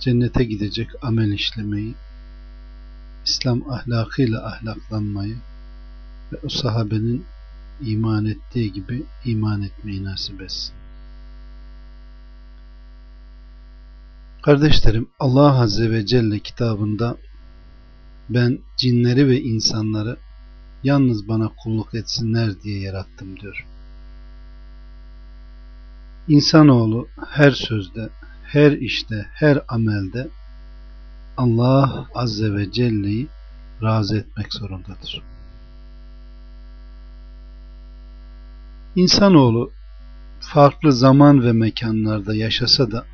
cennete gidecek amel işlemeyi, İslam ahlakıyla ahlaklanmayı ve o sahabenin iman ettiği gibi iman etmeyi nasip etsin. Kardeşlerim Allah Azze ve Celle kitabında ben cinleri ve insanları yalnız bana kulluk etsinler diye yarattım diyor. İnsanoğlu her sözde, her işte, her amelde Allah Azze ve Celle'yi razı etmek zorundadır. İnsanoğlu farklı zaman ve mekanlarda yaşasa da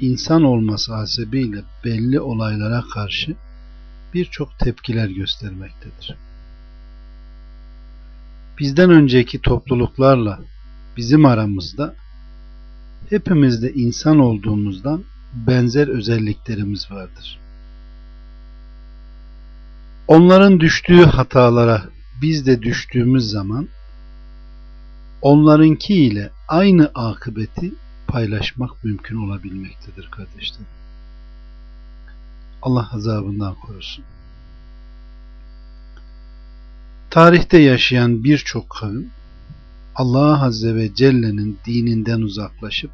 insan olması hasebiyle belli olaylara karşı birçok tepkiler göstermektedir. Bizden önceki topluluklarla bizim aramızda hepimizde insan olduğumuzdan benzer özelliklerimiz vardır. Onların düştüğü hatalara biz de düştüğümüz zaman onlarınki ile aynı akıbeti paylaşmak mümkün olabilmektedir kardeşlerim. Allah azabından korusun. Tarihte yaşayan birçok kavim Allah Azze ve Celle'nin dininden uzaklaşıp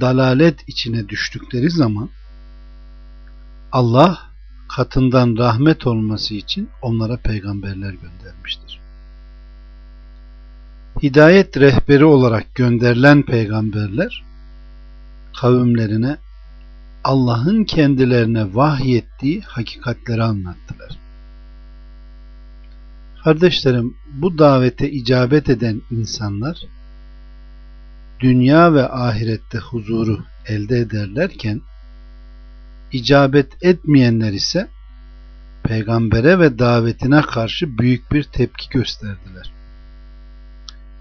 dalalet içine düştükleri zaman Allah katından rahmet olması için onlara peygamberler göndermiştir. Hidayet rehberi olarak gönderilen peygamberler kavimlerine Allah'ın kendilerine vahyettiği hakikatleri anlattılar. Kardeşlerim bu davete icabet eden insanlar dünya ve ahirette huzuru elde ederlerken icabet etmeyenler ise peygambere ve davetine karşı büyük bir tepki gösterdiler.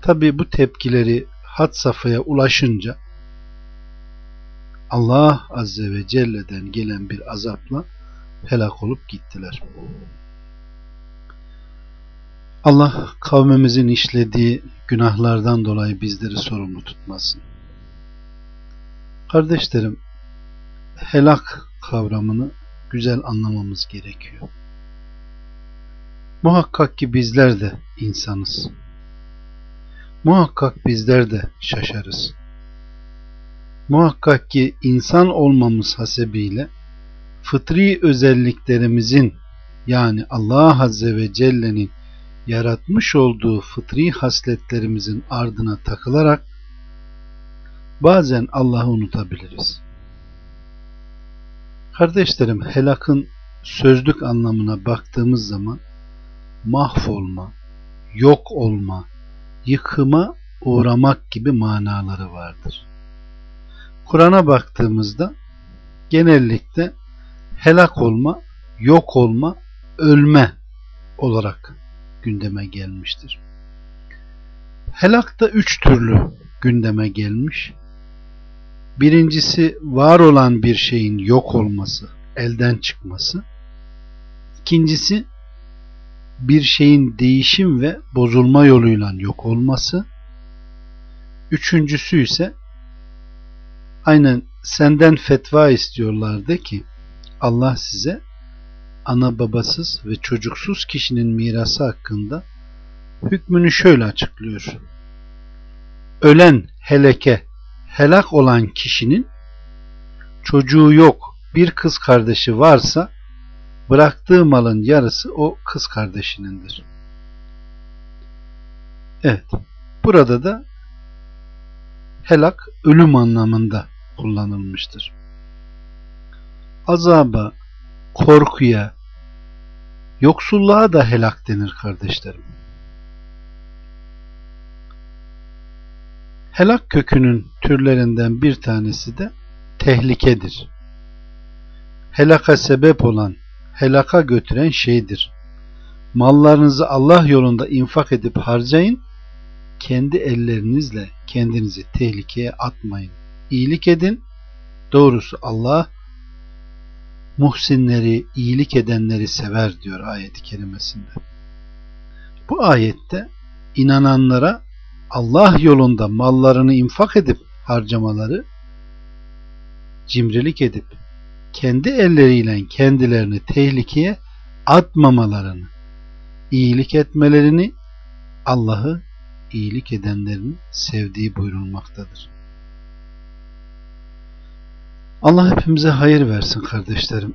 Tabi bu tepkileri had safhaya ulaşınca Allah Azze ve Celle'den gelen bir azapla helak olup gittiler. Allah kavmimizin işlediği günahlardan dolayı bizleri sorumlu tutmasın. Kardeşlerim, helak kavramını güzel anlamamız gerekiyor. Muhakkak ki bizler de insanız. Muhakkak bizler de şaşarız. Muhakkak ki insan olmamız hasebiyle fıtri özelliklerimizin yani Allah Azze ve Celle'nin yaratmış olduğu fıtri hasletlerimizin ardına takılarak bazen Allah'ı unutabiliriz. Kardeşlerim helakın sözlük anlamına baktığımız zaman mahvolma, yok olma, yıkıma uğramak gibi manaları vardır. Kur'an'a baktığımızda genellikle helak olma, yok olma, ölme olarak gündeme gelmiştir. Helak da üç türlü gündeme gelmiş. Birincisi var olan bir şeyin yok olması, elden çıkması. İkincisi bir şeyin değişim ve bozulma yoluyla yok olması. Üçüncüsü ise aynen senden fetva istiyorlardı ki Allah size ana babasız ve çocuksuz kişinin mirası hakkında hükmünü şöyle açıklıyor. Ölen heleke helak olan kişinin çocuğu yok bir kız kardeşi varsa bıraktığı malın yarısı o kız kardeşinindir. Evet. Burada da helak ölüm anlamında kullanılmıştır. Azaba, korkuya, yoksulluğa da helak denir kardeşlerim. Helak kökünün türlerinden bir tanesi de tehlikedir. Helaka sebep olan, helaka götüren şeydir. Mallarınızı Allah yolunda infak edip harcayın, kendi ellerinizle kendinizi tehlikeye atmayın. İyilik edin, doğrusu Allah muhsinleri, iyilik edenleri sever diyor ayet-i kerimesinde. Bu ayette inananlara Allah yolunda mallarını infak edip harcamaları, cimrilik edip kendi elleriyle kendilerini tehlikeye atmamalarını, iyilik etmelerini, Allah'ı iyilik edenlerin sevdiği buyurulmaktadır. Allah hepimize hayır versin kardeşlerim.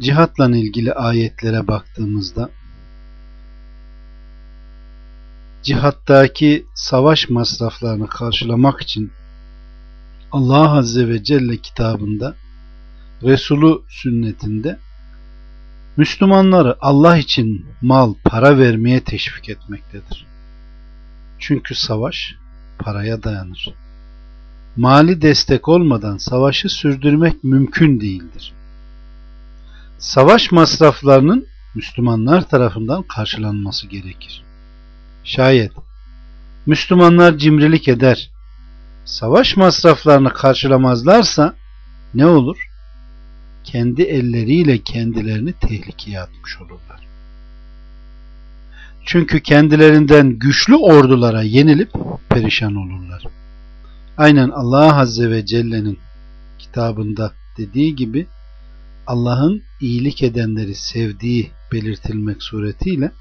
Cihatla ilgili ayetlere baktığımızda cihattaki savaş masraflarını karşılamak için Allah Azze ve Celle kitabında Resulü sünnetinde Müslümanları Allah için mal, para vermeye teşvik etmektedir. Çünkü savaş paraya dayanır. Mali destek olmadan savaşı sürdürmek mümkün değildir. Savaş masraflarının Müslümanlar tarafından karşılanması gerekir. Şayet Müslümanlar cimrilik eder, savaş masraflarını karşılamazlarsa ne olur? Kendi elleriyle kendilerini tehlikeye atmış olurlar. Çünkü kendilerinden güçlü ordulara yenilip perişan olurlar. Aynen Allah Azze ve Celle'nin kitabında dediği gibi Allah'ın iyilik edenleri sevdiği belirtilmek suretiyle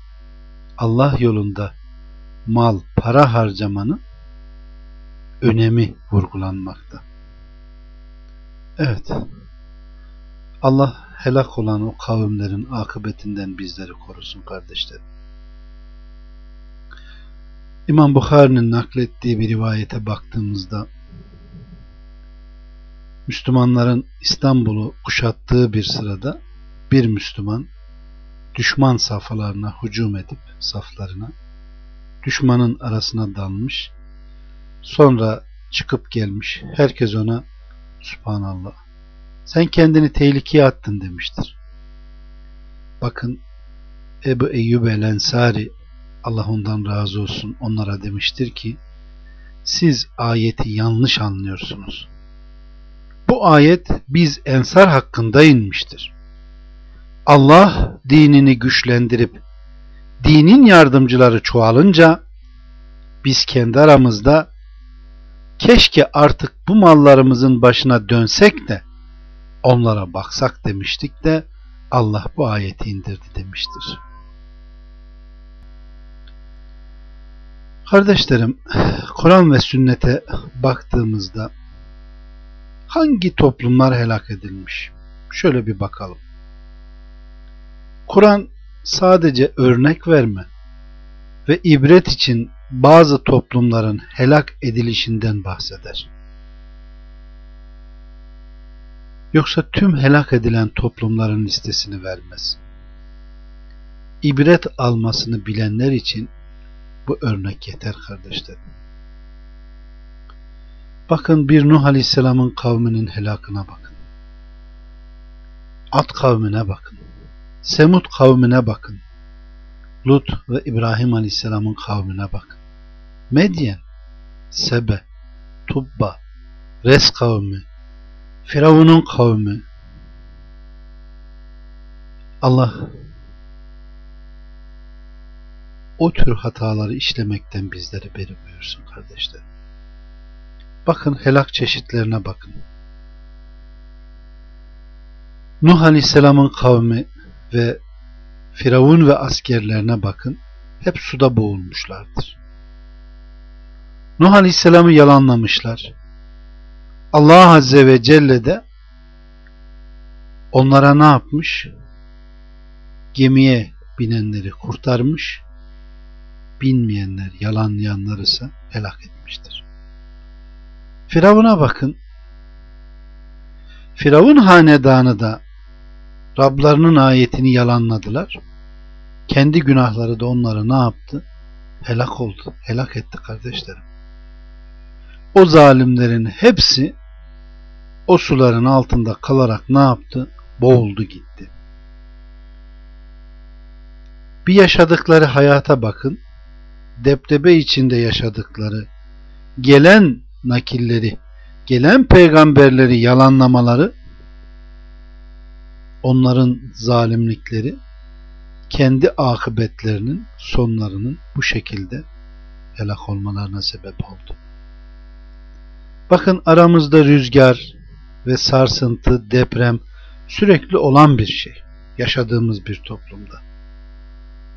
Allah yolunda mal, para harcamanın önemi vurgulanmakta. Evet. Allah helak olan o kavimlerin akıbetinden bizleri korusun kardeşlerim. İmam Bukhari'nin naklettiği bir rivayete baktığımızda Müslümanların İstanbul'u kuşattığı bir sırada bir Müslüman düşman safhalarına hücum edip saflarına düşmanın arasına dalmış sonra çıkıp gelmiş herkes ona Subhanallah sen kendini tehlikeye attın demiştir. Bakın Ebu Eyyub el Ensari Allah ondan razı olsun onlara demiştir ki siz ayeti yanlış anlıyorsunuz. Bu ayet biz ensar hakkında inmiştir. Allah dinini güçlendirip dinin yardımcıları çoğalınca biz kendi aramızda keşke artık bu mallarımızın başına dönsek de onlara baksak demiştik de Allah bu ayeti indirdi demiştir. Kardeşlerim, Kur'an ve sünnete baktığımızda hangi toplumlar helak edilmiş? Şöyle bir bakalım. Kur'an sadece örnek verme ve ibret için bazı toplumların helak edilişinden bahseder. Yoksa tüm helak edilen toplumların listesini vermez. İbret almasını bilenler için bu örnek yeter kardeşlerim. Bakın bir Nuh Aleyhisselam'ın kavminin helakına bakın. At kavmine bakın. Semud kavmine bakın. Lut ve İbrahim Aleyhisselam'ın kavmine bakın. Medyen, Sebe, Tubba, Res kavmi, Firavun'un kavmi. Allah o tür hataları işlemekten bizleri beri buyursun kardeşler. Bakın helak çeşitlerine bakın. Nuh Aleyhisselam'ın kavmi ve Firavun ve askerlerine bakın. Hep suda boğulmuşlardır. Nuh Aleyhisselam'ı yalanlamışlar. Allah Azze ve Celle de onlara ne yapmış? Gemiye binenleri kurtarmış, binmeyenler, yalanlayanları ise helak etmiştir. Firavun'a bakın. Firavun hanedanı da Rablarının ayetini yalanladılar. Kendi günahları da onları ne yaptı? Helak oldu. Helak etti kardeşlerim. O zalimlerin hepsi o suların altında kalarak ne yaptı? Boğuldu gitti. Bir yaşadıkları hayata bakın. Deptebe içinde yaşadıkları, gelen nakilleri, gelen peygamberleri yalanlamaları, onların zalimlikleri, kendi akıbetlerinin, sonlarının bu şekilde helak olmalarına sebep oldu. Bakın aramızda rüzgar ve sarsıntı, deprem sürekli olan bir şey. Yaşadığımız bir toplumda.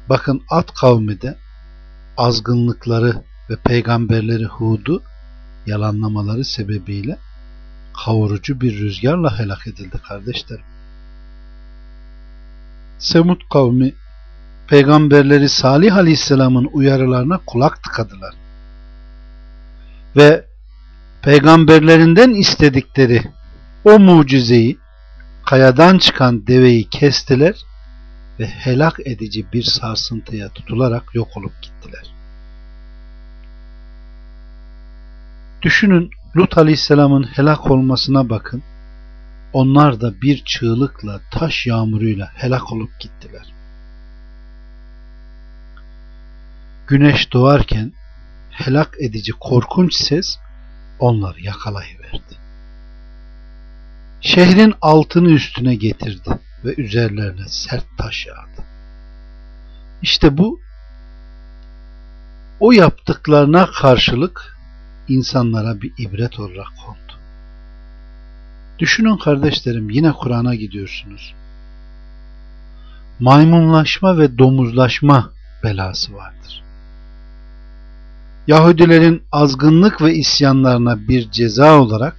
Bakın At kavmi de azgınlıkları ve peygamberleri Hud'u yalanlamaları sebebiyle kavurucu bir rüzgarla helak edildi kardeşlerim. Semud kavmi peygamberleri Salih Aleyhisselam'ın uyarılarına kulak tıkadılar. Ve peygamberlerinden istedikleri o mucizeyi kayadan çıkan deveyi kestiler ve helak edici bir sarsıntıya tutularak yok olup gittiler. Düşünün Lut Aleyhisselam'ın helak olmasına bakın. Onlar da bir çığlıkla, taş yağmuruyla helak olup gittiler. Güneş doğarken helak edici korkunç ses onları yakalayıverdi. Şehrin altını üstüne getirdi ve üzerlerine sert taş yağdı. İşte bu o yaptıklarına karşılık insanlara bir ibret olarak kondu. Düşünün kardeşlerim yine Kur'an'a gidiyorsunuz. Maymunlaşma ve domuzlaşma belası vardır. Yahudilerin azgınlık ve isyanlarına bir ceza olarak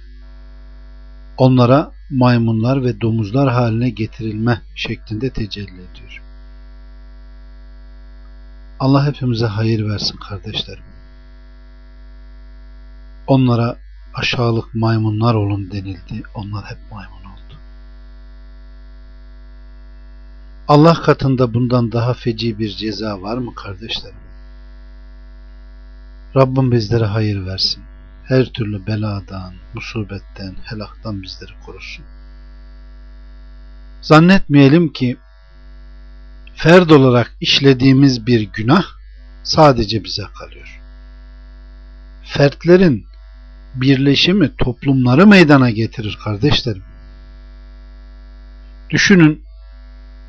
onlara maymunlar ve domuzlar haline getirilme şeklinde tecelli ediyor. Allah hepimize hayır versin kardeşlerim. Onlara aşağılık maymunlar olun denildi. Onlar hep maymun oldu. Allah katında bundan daha feci bir ceza var mı kardeşlerim? Rabbim bizlere hayır versin. Her türlü beladan, musibetten, helaktan bizleri korusun. Zannetmeyelim ki ferd olarak işlediğimiz bir günah sadece bize kalıyor. Fertlerin birleşimi toplumları meydana getirir kardeşlerim. Düşünün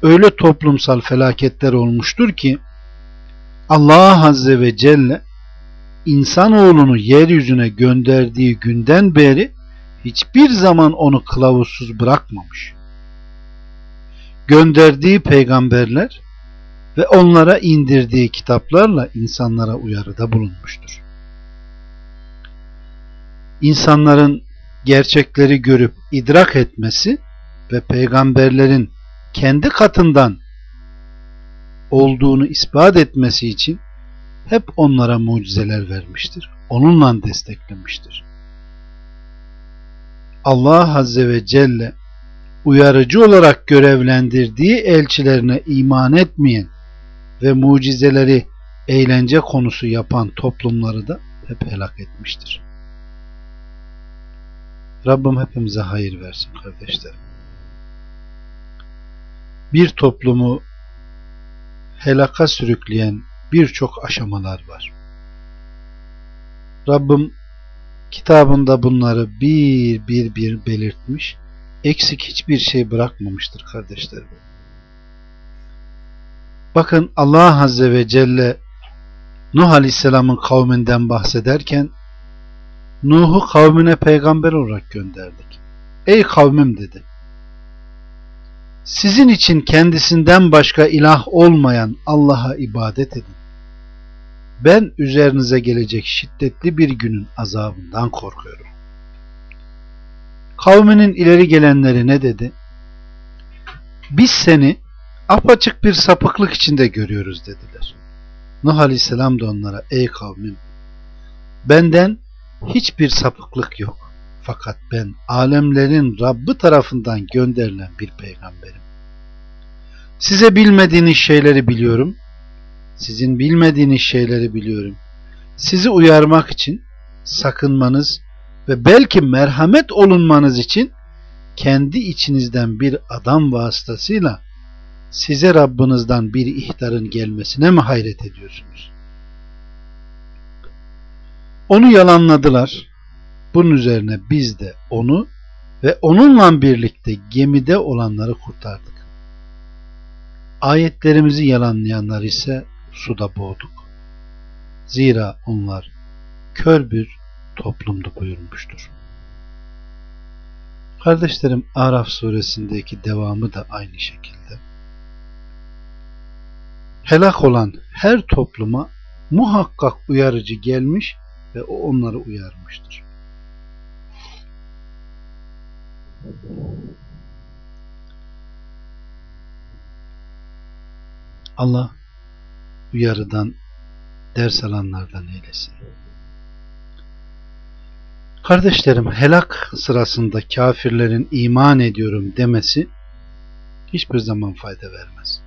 öyle toplumsal felaketler olmuştur ki Allah Azze ve Celle insanoğlunu yeryüzüne gönderdiği günden beri hiçbir zaman onu kılavuzsuz bırakmamış. Gönderdiği peygamberler ve onlara indirdiği kitaplarla insanlara uyarıda bulunmuştur insanların gerçekleri görüp idrak etmesi ve peygamberlerin kendi katından olduğunu ispat etmesi için hep onlara mucizeler vermiştir. Onunla desteklemiştir. Allah Azze ve Celle uyarıcı olarak görevlendirdiği elçilerine iman etmeyen ve mucizeleri eğlence konusu yapan toplumları da hep helak etmiştir. Rabbim hepimize hayır versin kardeşlerim. Bir toplumu helaka sürükleyen birçok aşamalar var. Rabbim kitabında bunları bir bir bir belirtmiş, eksik hiçbir şey bırakmamıştır kardeşlerim. Bakın Allah Azze ve Celle Nuh Aleyhisselam'ın kavminden bahsederken Nuh'u kavmine peygamber olarak gönderdik. Ey kavmim dedi. Sizin için kendisinden başka ilah olmayan Allah'a ibadet edin. Ben üzerinize gelecek şiddetli bir günün azabından korkuyorum. Kavminin ileri gelenleri ne dedi? Biz seni apaçık bir sapıklık içinde görüyoruz dediler. Nuh Aleyhisselam da onlara ey kavmim benden hiçbir sapıklık yok. Fakat ben alemlerin Rabbi tarafından gönderilen bir peygamberim. Size bilmediğiniz şeyleri biliyorum. Sizin bilmediğiniz şeyleri biliyorum. Sizi uyarmak için sakınmanız ve belki merhamet olunmanız için kendi içinizden bir adam vasıtasıyla size Rabbinizden bir ihtarın gelmesine mi hayret ediyorsunuz? Onu yalanladılar. Bunun üzerine biz de onu ve onunla birlikte gemide olanları kurtardık. Ayetlerimizi yalanlayanlar ise suda boğduk. Zira onlar kör bir toplumdu buyurmuştur. Kardeşlerim Araf suresindeki devamı da aynı şekilde. Helak olan her topluma muhakkak uyarıcı gelmiş ve o onları uyarmıştır. Allah uyarıdan ders alanlardan eylesin. Kardeşlerim helak sırasında kafirlerin iman ediyorum demesi hiçbir zaman fayda vermez.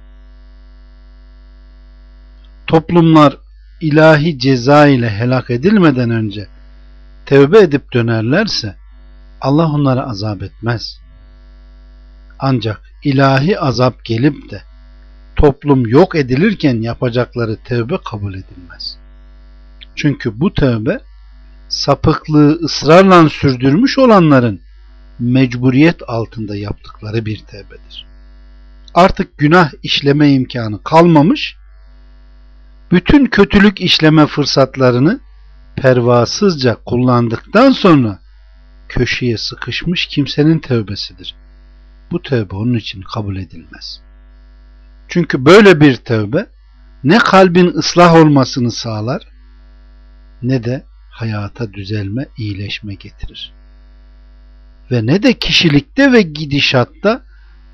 Toplumlar ilahi ceza ile helak edilmeden önce tevbe edip dönerlerse Allah onlara azap etmez. Ancak ilahi azap gelip de toplum yok edilirken yapacakları tevbe kabul edilmez. Çünkü bu tevbe sapıklığı ısrarla sürdürmüş olanların mecburiyet altında yaptıkları bir tevbedir. Artık günah işleme imkanı kalmamış, bütün kötülük işleme fırsatlarını pervasızca kullandıktan sonra köşeye sıkışmış kimsenin tövbesidir. Bu tövbe onun için kabul edilmez. Çünkü böyle bir tövbe ne kalbin ıslah olmasını sağlar ne de hayata düzelme, iyileşme getirir. Ve ne de kişilikte ve gidişatta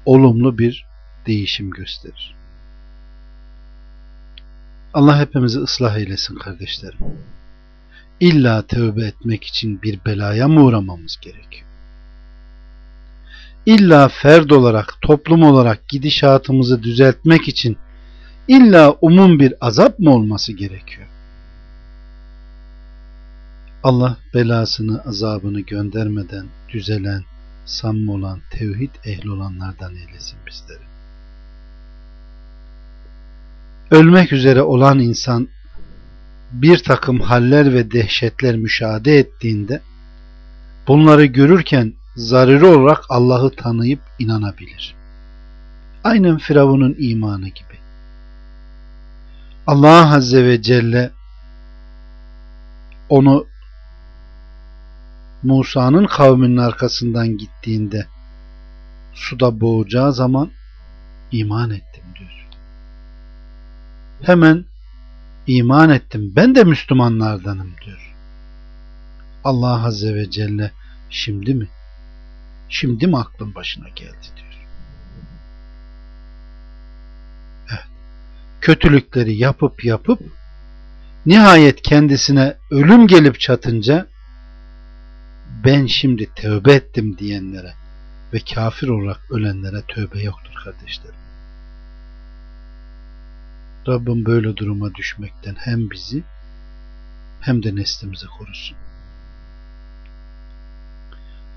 olumlu bir değişim gösterir. Allah hepimizi ıslah eylesin kardeşlerim. İlla tövbe etmek için bir belaya mı uğramamız gerekiyor? İlla ferd olarak, toplum olarak gidişatımızı düzeltmek için illa umum bir azap mı olması gerekiyor? Allah belasını, azabını göndermeden düzelen, samimi olan, tevhid ehli olanlardan eylesin bizleri. Ölmek üzere olan insan bir takım haller ve dehşetler müşahede ettiğinde bunları görürken zaruri olarak Allah'ı tanıyıp inanabilir. Aynen Firavun'un imanı gibi. Allah Azze ve Celle onu Musa'nın kavminin arkasından gittiğinde suda boğacağı zaman iman ettim diyor. Hemen iman ettim ben de Müslümanlardanım diyor. Allah Azze ve Celle şimdi mi? Şimdi mi aklın başına geldi diyor. Evet. Kötülükleri yapıp yapıp nihayet kendisine ölüm gelip çatınca ben şimdi tövbe ettim diyenlere ve kafir olarak ölenlere tövbe yoktur kardeşlerim. Rabbim böyle duruma düşmekten hem bizi hem de neslimizi korusun.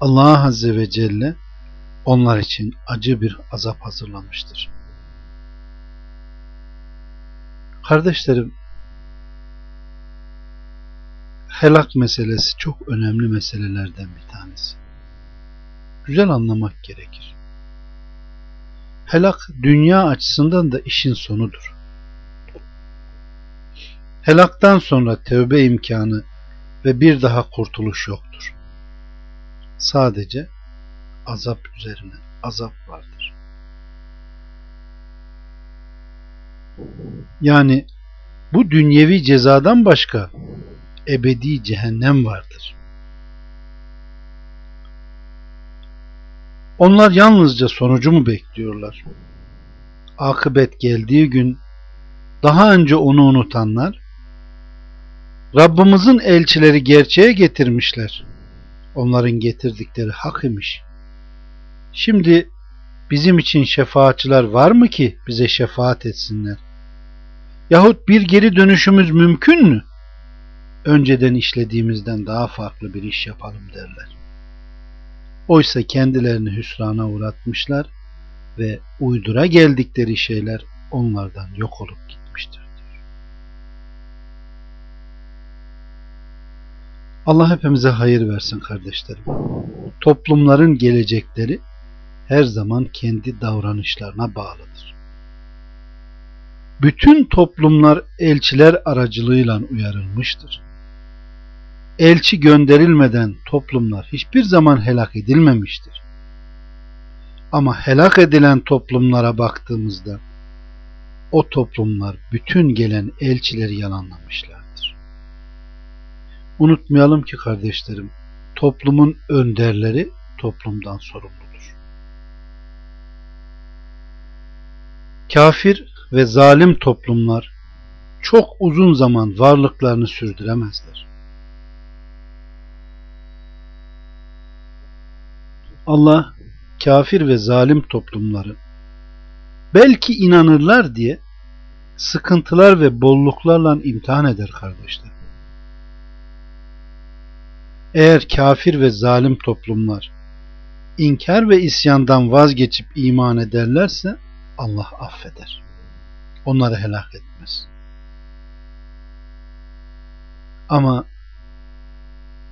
Allah Azze ve Celle onlar için acı bir azap hazırlamıştır. Kardeşlerim, helak meselesi çok önemli meselelerden bir tanesi. Güzel anlamak gerekir. Helak dünya açısından da işin sonudur. Helaktan sonra tövbe imkanı ve bir daha kurtuluş yoktur. Sadece azap üzerine azap vardır. Yani bu dünyevi cezadan başka ebedi cehennem vardır. Onlar yalnızca sonucu mu bekliyorlar? Akıbet geldiği gün daha önce onu unutanlar Rabbimizin elçileri gerçeğe getirmişler. Onların getirdikleri hak imiş. Şimdi bizim için şefaatçiler var mı ki bize şefaat etsinler? Yahut bir geri dönüşümüz mümkün mü? Önceden işlediğimizden daha farklı bir iş yapalım derler. Oysa kendilerini hüsrana uğratmışlar ve uydura geldikleri şeyler onlardan yok olup gitmiştir. Allah hepimize hayır versin kardeşlerim. Toplumların gelecekleri her zaman kendi davranışlarına bağlıdır. Bütün toplumlar elçiler aracılığıyla uyarılmıştır. Elçi gönderilmeden toplumlar hiçbir zaman helak edilmemiştir. Ama helak edilen toplumlara baktığımızda o toplumlar bütün gelen elçileri yalanlamışlardır. Unutmayalım ki kardeşlerim, toplumun önderleri toplumdan sorumludur. Kafir ve zalim toplumlar çok uzun zaman varlıklarını sürdüremezler. Allah kafir ve zalim toplumları belki inanırlar diye sıkıntılar ve bolluklarla imtihan eder kardeşler. Eğer kafir ve zalim toplumlar inkar ve isyandan vazgeçip iman ederlerse Allah affeder. Onları helak etmez. Ama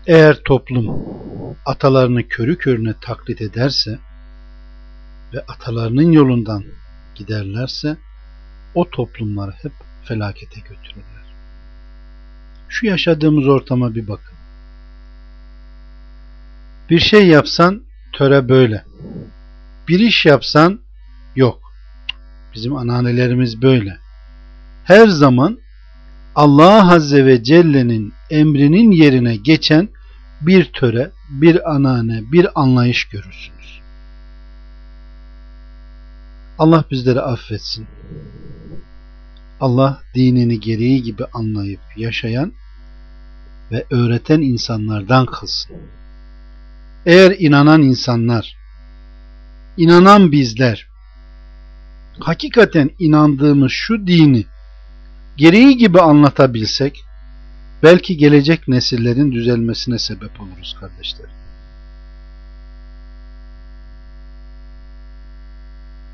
eğer toplum atalarını körü körüne taklit ederse ve atalarının yolundan giderlerse o toplumları hep felakete götürürler. Şu yaşadığımız ortama bir bakın. Bir şey yapsan töre böyle. Bir iş yapsan yok. Bizim ananelerimiz böyle. Her zaman Allah Azze ve Celle'nin emrinin yerine geçen bir töre, bir anane, bir anlayış görürsünüz. Allah bizleri affetsin. Allah dinini gereği gibi anlayıp yaşayan ve öğreten insanlardan kılsın. Eğer inanan insanlar, inanan bizler, hakikaten inandığımız şu dini gereği gibi anlatabilsek, belki gelecek nesillerin düzelmesine sebep oluruz kardeşlerim.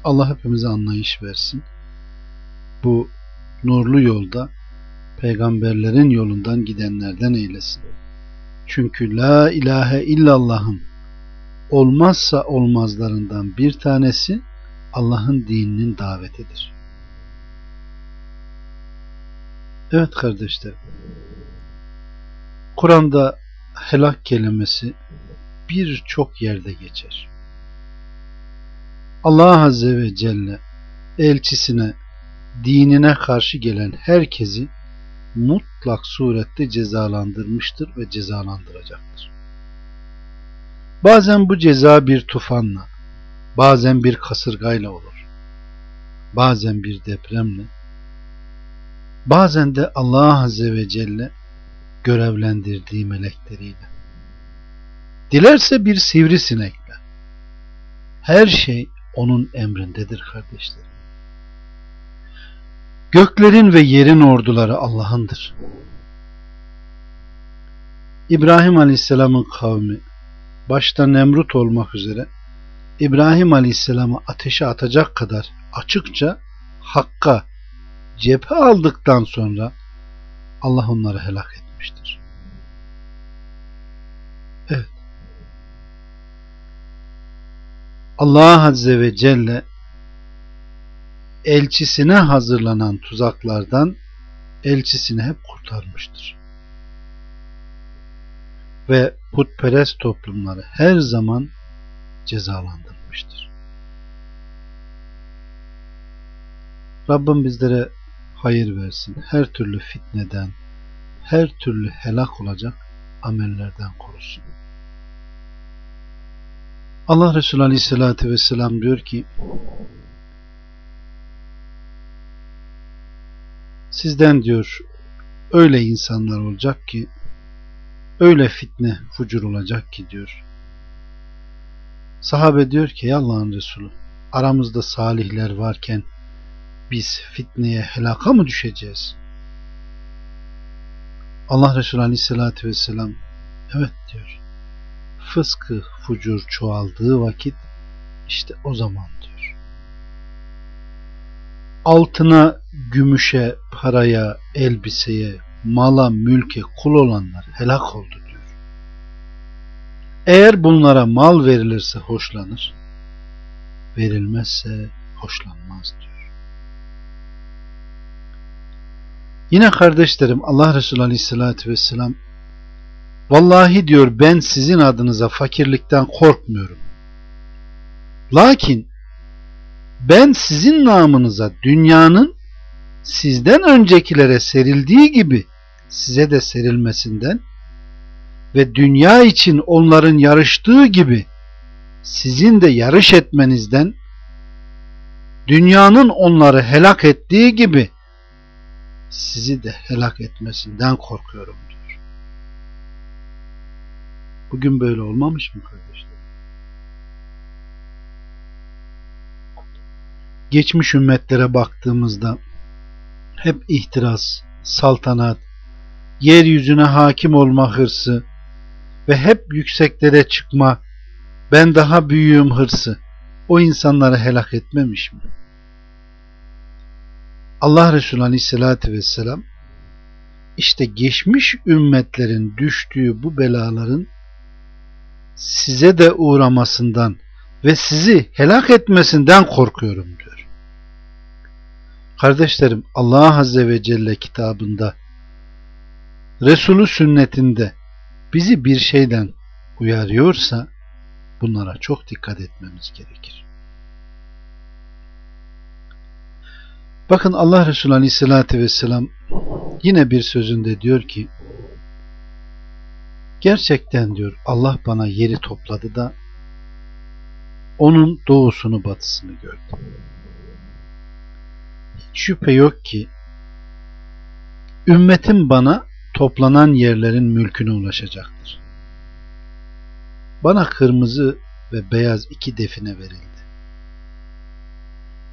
Allah hepimize anlayış versin. Bu nurlu yolda peygamberlerin yolundan gidenlerden eylesin. Çünkü la ilahe illallah'ın olmazsa olmazlarından bir tanesi Allah'ın dininin davetidir. Evet kardeşlerim. Kur'an'da helak kelimesi birçok yerde geçer. Allah Azze ve Celle elçisine dinine karşı gelen herkesi mutlak surette cezalandırmıştır ve cezalandıracaktır. Bazen bu ceza bir tufanla, bazen bir kasırgayla olur. Bazen bir depremle, bazen de Allah Azze ve Celle görevlendirdiği melekleriyle. Dilerse bir sivrisinekle. Her şey onun emrindedir kardeşlerim. Göklerin ve yerin orduları Allah'ındır. İbrahim Aleyhisselam'ın kavmi başta Nemrut olmak üzere İbrahim Aleyhisselam'ı ateşe atacak kadar açıkça Hakk'a cephe aldıktan sonra Allah onları helak etmiştir. Evet. Allah Azze ve Celle elçisine hazırlanan tuzaklardan elçisini hep kurtarmıştır. Ve putperest toplumları her zaman cezalandırmıştır. Rabbim bizlere hayır versin. Her türlü fitneden, her türlü helak olacak amellerden korusun. Allah Resulü Aleyhisselatü Vesselam diyor ki sizden diyor öyle insanlar olacak ki öyle fitne fucur olacak ki diyor sahabe diyor ki Allah'ın Resulü aramızda salihler varken biz fitneye helaka mı düşeceğiz? Allah Resulü Aleyhisselatü Vesselam evet diyor fıskı fucur çoğaldığı vakit işte o zaman. Altına, gümüşe, paraya, elbiseye, mala, mülke kul olanlar helak oldu diyor. Eğer bunlara mal verilirse hoşlanır, verilmezse hoşlanmaz diyor. Yine kardeşlerim Allah Resulü Aleyhisselatü Vesselam Vallahi diyor ben sizin adınıza fakirlikten korkmuyorum. Lakin ben sizin namınıza dünyanın sizden öncekilere serildiği gibi size de serilmesinden ve dünya için onların yarıştığı gibi sizin de yarış etmenizden dünyanın onları helak ettiği gibi sizi de helak etmesinden korkuyorum diyor. Bugün böyle olmamış mı kardeşler? Geçmiş ümmetlere baktığımızda hep ihtiras, saltanat, yeryüzüne hakim olma hırsı ve hep yükseklere çıkma, ben daha büyüğüm hırsı o insanları helak etmemiş mi? Allah Resulü Aleyhisselatü Vesselam işte geçmiş ümmetlerin düştüğü bu belaların size de uğramasından ve sizi helak etmesinden korkuyorum diyor. Kardeşlerim Allah Azze ve Celle kitabında Resulü sünnetinde bizi bir şeyden uyarıyorsa bunlara çok dikkat etmemiz gerekir. Bakın Allah Resulü Aleyhisselatü Vesselam yine bir sözünde diyor ki gerçekten diyor Allah bana yeri topladı da onun doğusunu batısını gördüm. Şüphe yok ki ümmetim bana toplanan yerlerin mülküne ulaşacaktır. Bana kırmızı ve beyaz iki define verildi.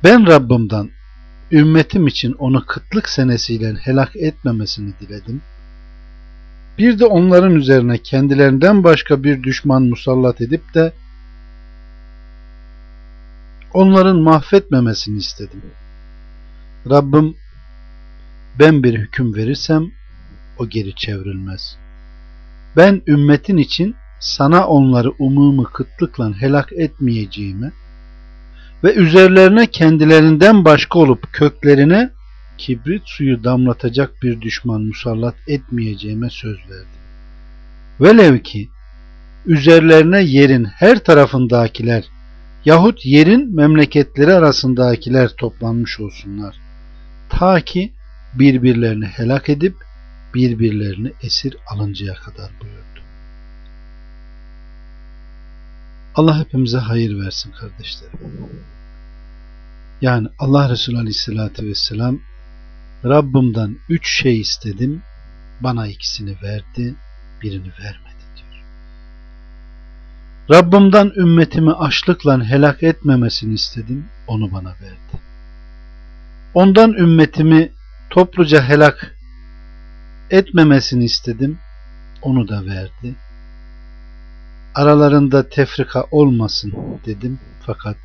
Ben Rabbimden ümmetim için onu kıtlık senesiyle helak etmemesini diledim. Bir de onların üzerine kendilerinden başka bir düşman musallat edip de onların mahvetmemesini istedim. Rabbim ben bir hüküm verirsem o geri çevrilmez. Ben ümmetin için sana onları umumu kıtlıkla helak etmeyeceğime ve üzerlerine kendilerinden başka olup köklerine kibrit suyu damlatacak bir düşman musallat etmeyeceğime söz verdim. Velev ki üzerlerine yerin her tarafındakiler yahut yerin memleketleri arasındakiler toplanmış olsunlar. Ta ki birbirlerini helak edip birbirlerini esir alıncaya kadar buyurdu. Allah hepimize hayır versin kardeşlerim. Yani Allah Resulü Aleyhisselatü Vesselam Rabbimden üç şey istedim bana ikisini verdi birini vermedi diyor. Rabbimden ümmetimi açlıkla helak etmemesini istedim onu bana verdi. Ondan ümmetimi topluca helak etmemesini istedim onu da verdi aralarında tefrika olmasın dedim fakat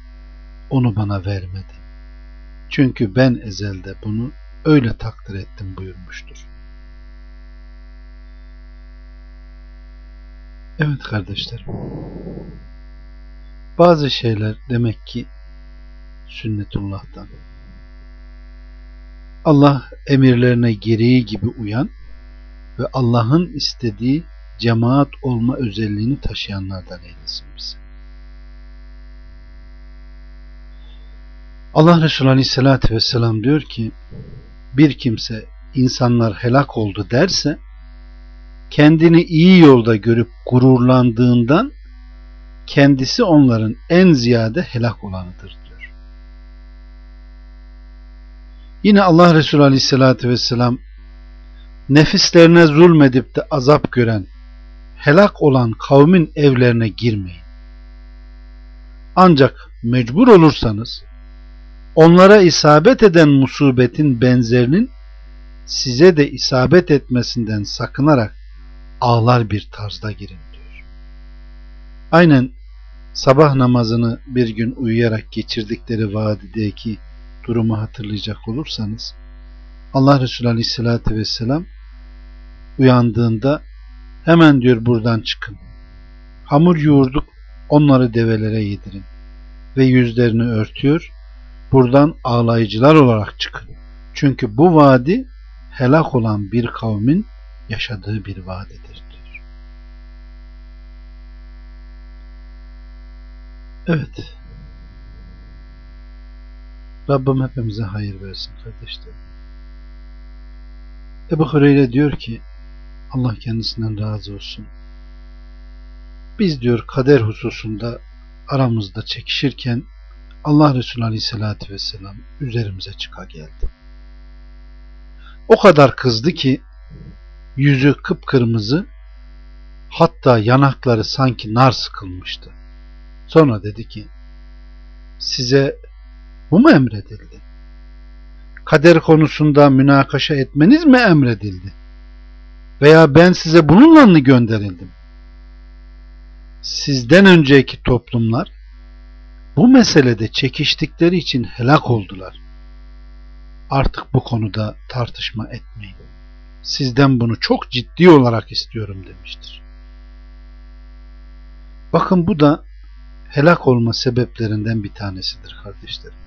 onu bana vermedi. Çünkü ben ezelde bunu öyle takdir ettim buyurmuştur. Evet kardeşlerim. Bazı şeyler demek ki sünnetullah'tan. Allah emirlerine gereği gibi uyan ve Allah'ın istediği cemaat olma özelliğini taşıyanlardan eylesin bizi. Allah Resulü Aleyhisselatü Vesselam diyor ki bir kimse insanlar helak oldu derse kendini iyi yolda görüp gururlandığından kendisi onların en ziyade helak olanıdır Yine Allah Resulü Aleyhisselatü Vesselam nefislerine zulmedip de azap gören helak olan kavmin evlerine girmeyin. Ancak mecbur olursanız onlara isabet eden musibetin benzerinin size de isabet etmesinden sakınarak ağlar bir tarzda girin diyor. Aynen sabah namazını bir gün uyuyarak geçirdikleri vadideki durumu hatırlayacak olursanız Allah Resulü Aleyhisselatü Vesselam uyandığında hemen diyor buradan çıkın. Hamur yoğurduk onları develere yedirin ve yüzlerini örtüyor. Buradan ağlayıcılar olarak çıkın. Çünkü bu vadi helak olan bir kavmin yaşadığı bir vadidir diyor. Evet. Rabbim hepimize hayır versin kardeşlerim. Ebu Hureyre diyor ki Allah kendisinden razı olsun. Biz diyor kader hususunda aramızda çekişirken Allah Resulü Aleyhisselatü Vesselam üzerimize çıka geldi. O kadar kızdı ki yüzü kıpkırmızı hatta yanakları sanki nar sıkılmıştı. Sonra dedi ki size bu mu emredildi? Kader konusunda münakaşa etmeniz mi emredildi? Veya ben size bununla mı gönderildim? Sizden önceki toplumlar bu meselede çekiştikleri için helak oldular. Artık bu konuda tartışma etmeyin. Sizden bunu çok ciddi olarak istiyorum demiştir. Bakın bu da helak olma sebeplerinden bir tanesidir kardeşlerim.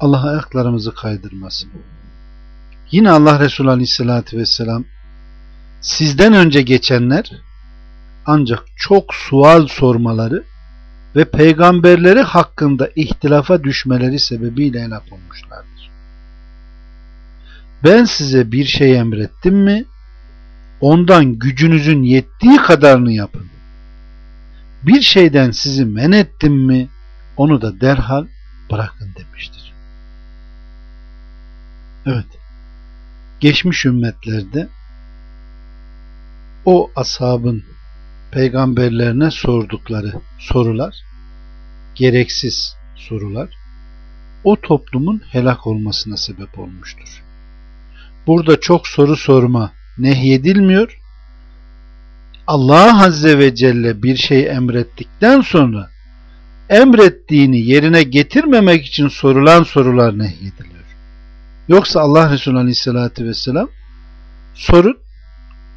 Allah ayaklarımızı kaydırmasın. Yine Allah Resulü Aleyhisselatü Vesselam sizden önce geçenler ancak çok sual sormaları ve peygamberleri hakkında ihtilafa düşmeleri sebebiyle helak olmuşlardır. Ben size bir şey emrettim mi ondan gücünüzün yettiği kadarını yapın. Bir şeyden sizi men ettim mi onu da derhal bırakın demiştir. Evet. Geçmiş ümmetlerde o ashabın peygamberlerine sordukları sorular gereksiz sorular o toplumun helak olmasına sebep olmuştur. Burada çok soru sorma nehyedilmiyor. Allah Azze ve Celle bir şey emrettikten sonra emrettiğini yerine getirmemek için sorulan sorular nehyediliyor. Yoksa Allah Resulü Aleyhisselatü Vesselam soru,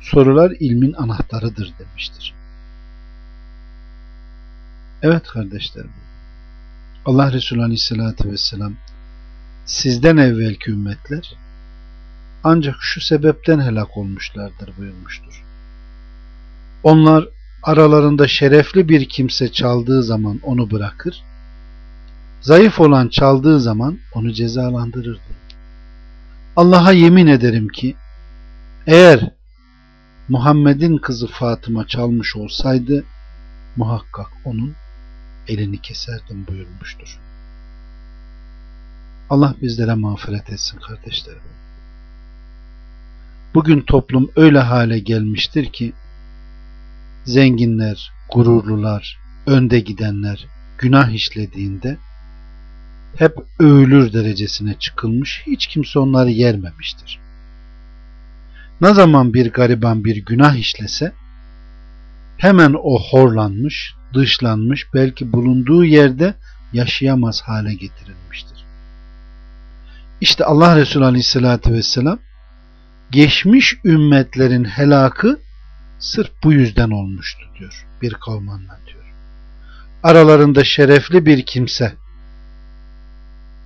sorular ilmin anahtarıdır demiştir. Evet kardeşlerim. Allah Resulü Aleyhisselatü Vesselam sizden evvelki ümmetler ancak şu sebepten helak olmuşlardır buyurmuştur. Onlar aralarında şerefli bir kimse çaldığı zaman onu bırakır, zayıf olan çaldığı zaman onu cezalandırırdı. Allah'a yemin ederim ki eğer Muhammed'in kızı Fatıma çalmış olsaydı muhakkak onun elini keserdim buyurmuştur. Allah bizlere mağfiret etsin kardeşlerim. Bugün toplum öyle hale gelmiştir ki zenginler, gururlular, önde gidenler günah işlediğinde hep övülür derecesine çıkılmış, hiç kimse onları yermemiştir. Ne zaman bir gariban bir günah işlese hemen o horlanmış, dışlanmış, belki bulunduğu yerde yaşayamaz hale getirilmiştir. İşte Allah Resulü Aleyhisselatü Vesselam geçmiş ümmetlerin helakı sırf bu yüzden olmuştu diyor. Bir kavim anlatıyor. Aralarında şerefli bir kimse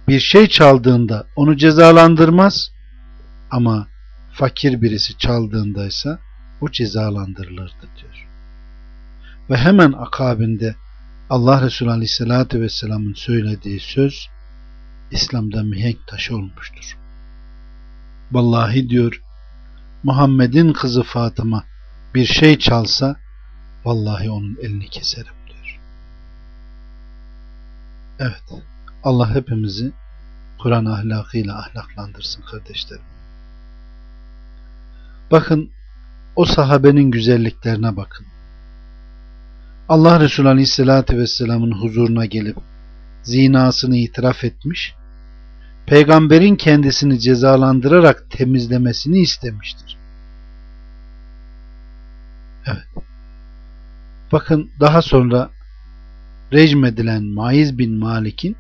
bir şey çaldığında onu cezalandırmaz ama fakir birisi çaldığındaysa o cezalandırılırdı diyor. Ve hemen akabinde Allah Resulü Aleyhisselatü Vesselam'ın söylediği söz İslam'da mihenk taşı olmuştur. Vallahi diyor Muhammed'in kızı Fatıma bir şey çalsa vallahi onun elini keserim diyor. Evet. Allah hepimizi Kur'an ahlakıyla ahlaklandırsın kardeşlerim. Bakın o sahabenin güzelliklerine bakın. Allah Resulü Aleyhisselatü Vesselam'ın huzuruna gelip zinasını itiraf etmiş, peygamberin kendisini cezalandırarak temizlemesini istemiştir. Evet. Bakın daha sonra rejmedilen Maiz bin Malik'in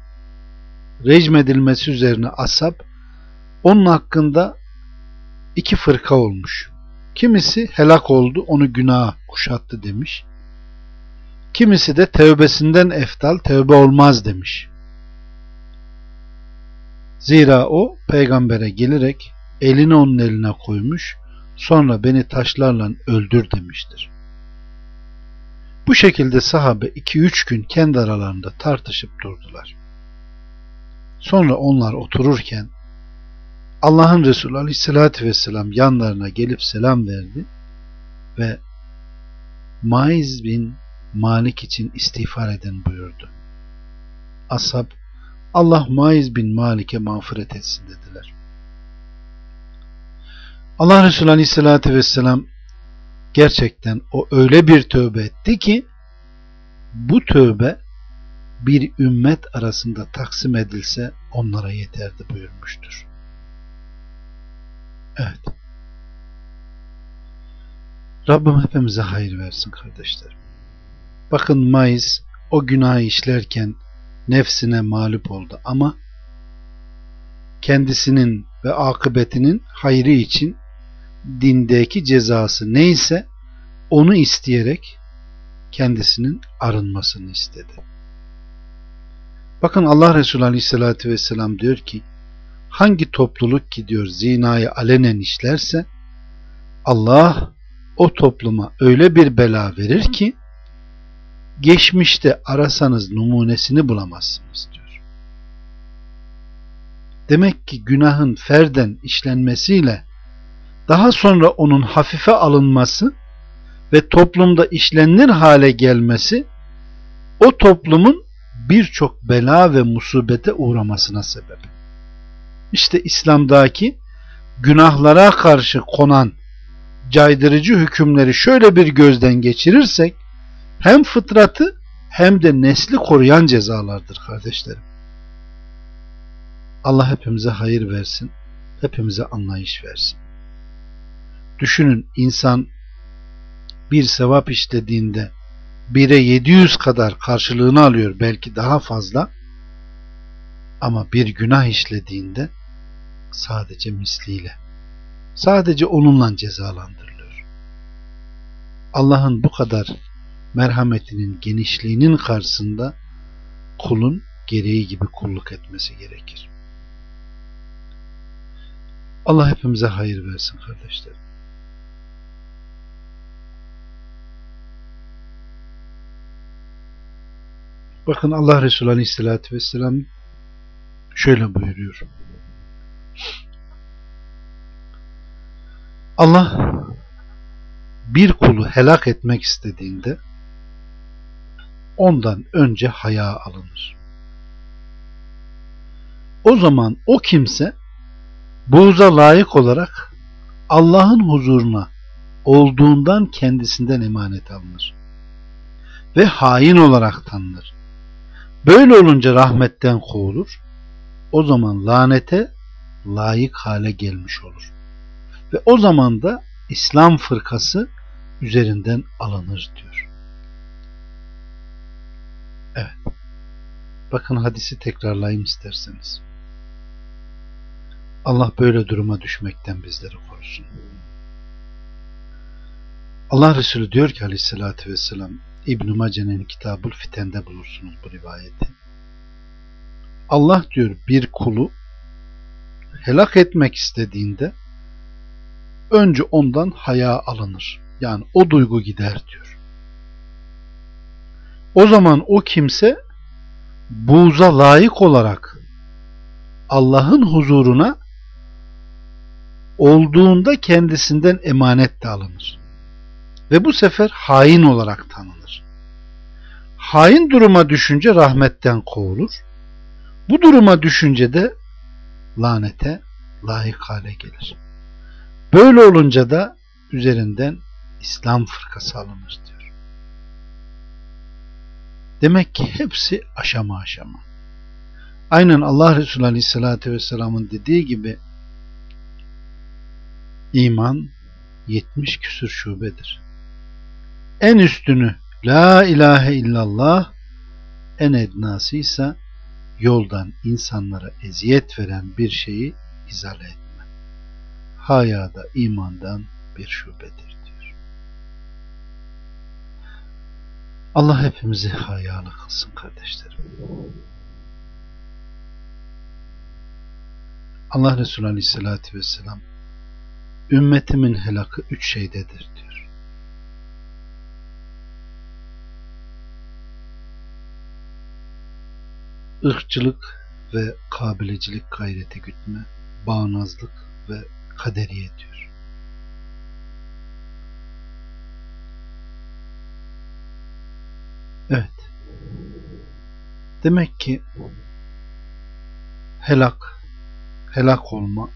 rejmedilmesi üzerine asap onun hakkında iki fırka olmuş. Kimisi helak oldu, onu günaha kuşattı demiş. Kimisi de tevbesinden eftal, tevbe olmaz demiş. Zira o peygambere gelerek elini onun eline koymuş, sonra beni taşlarla öldür demiştir. Bu şekilde sahabe 2-3 gün kendi aralarında tartışıp durdular. Sonra onlar otururken Allah'ın Resulü Aleyhisselatü Vesselam yanlarına gelip selam verdi ve Maiz bin Malik için istiğfar edin buyurdu. Ashab Allah Maiz bin Malik'e mağfiret etsin dediler. Allah Resulü Aleyhisselatü Vesselam gerçekten o öyle bir tövbe etti ki bu tövbe bir ümmet arasında taksim edilse onlara yeterdi buyurmuştur. Evet. Rabbim hepimize hayır versin kardeşlerim. Bakın Mayıs o günahı işlerken nefsine mağlup oldu ama kendisinin ve akıbetinin hayrı için dindeki cezası neyse onu isteyerek kendisinin arınmasını istedi. Bakın Allah Resulü Aleyhisselatü Vesselam diyor ki hangi topluluk ki diyor zinayı alenen işlerse Allah o topluma öyle bir bela verir ki geçmişte arasanız numunesini bulamazsınız diyor. Demek ki günahın ferden işlenmesiyle daha sonra onun hafife alınması ve toplumda işlenir hale gelmesi o toplumun birçok bela ve musibete uğramasına sebep. İşte İslam'daki günahlara karşı konan caydırıcı hükümleri şöyle bir gözden geçirirsek hem fıtratı hem de nesli koruyan cezalardır kardeşlerim. Allah hepimize hayır versin, hepimize anlayış versin. Düşünün insan bir sevap işlediğinde bire 700 kadar karşılığını alıyor belki daha fazla ama bir günah işlediğinde sadece misliyle sadece onunla cezalandırılıyor. Allah'ın bu kadar merhametinin genişliğinin karşısında kulun gereği gibi kulluk etmesi gerekir. Allah hepimize hayır versin kardeşlerim. Bakın Allah Resulü Aleyhisselatü Vesselam şöyle buyuruyor. Allah bir kulu helak etmek istediğinde ondan önce haya alınır. O zaman o kimse buğza layık olarak Allah'ın huzuruna olduğundan kendisinden emanet alınır. Ve hain olarak tanınır. Böyle olunca rahmetten kovulur. O zaman lanete layık hale gelmiş olur. Ve o zaman da İslam fırkası üzerinden alınır diyor. Evet. Bakın hadisi tekrarlayayım isterseniz. Allah böyle duruma düşmekten bizleri korusun. Allah Resulü diyor ki aleyhissalatü vesselam İbn-i Mace'nin kitabı Fiten'de bulursunuz bu rivayeti. Allah diyor bir kulu helak etmek istediğinde önce ondan haya alınır. Yani o duygu gider diyor. O zaman o kimse buğza layık olarak Allah'ın huzuruna olduğunda kendisinden emanet de alınır. ve bu sefer hain olarak tanınır. Hain duruma düşünce rahmetten kovulur. Bu duruma düşünce de lanete layık hale gelir. Böyle olunca da üzerinden İslam fırkası alınır diyor. Demek ki hepsi aşama aşama. Aynen Allah Resulü Aleyhisselatü Vesselam'ın dediği gibi iman 70 küsür şubedir. En üstünü La ilahe illallah en ednası ise yoldan insanlara eziyet veren bir şeyi izale etme. Haya da imandan bir şubedir diyor. Allah hepimizi hayalı kılsın kardeşlerim. Allah Resulü Aleyhisselatü Vesselam ümmetimin helakı üç şeydedir diyor. Irkçılık ve kabilecilik gayreti gütme, bağnazlık ve kaderiye diyor. Evet. Demek ki helak, helak olma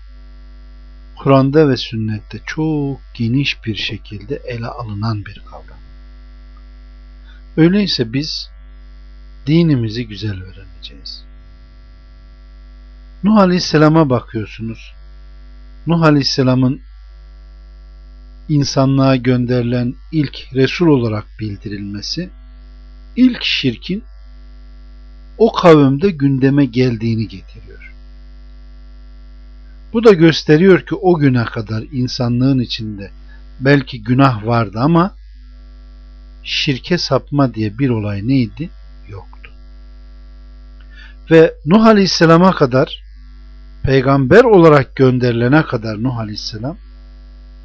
Kur'an'da ve sünnette çok geniş bir şekilde ele alınan bir kavram. Öyleyse biz dinimizi güzel öğreneceğiz. Nuh Aleyhisselam'a bakıyorsunuz. Nuh Aleyhisselam'ın insanlığa gönderilen ilk Resul olarak bildirilmesi, ilk şirkin o kavimde gündeme geldiğini getiriyor. Bu da gösteriyor ki o güne kadar insanlığın içinde belki günah vardı ama şirke sapma diye bir olay neydi? Ve Nuh Aleyhisselam'a kadar peygamber olarak gönderilene kadar Nuh Aleyhisselam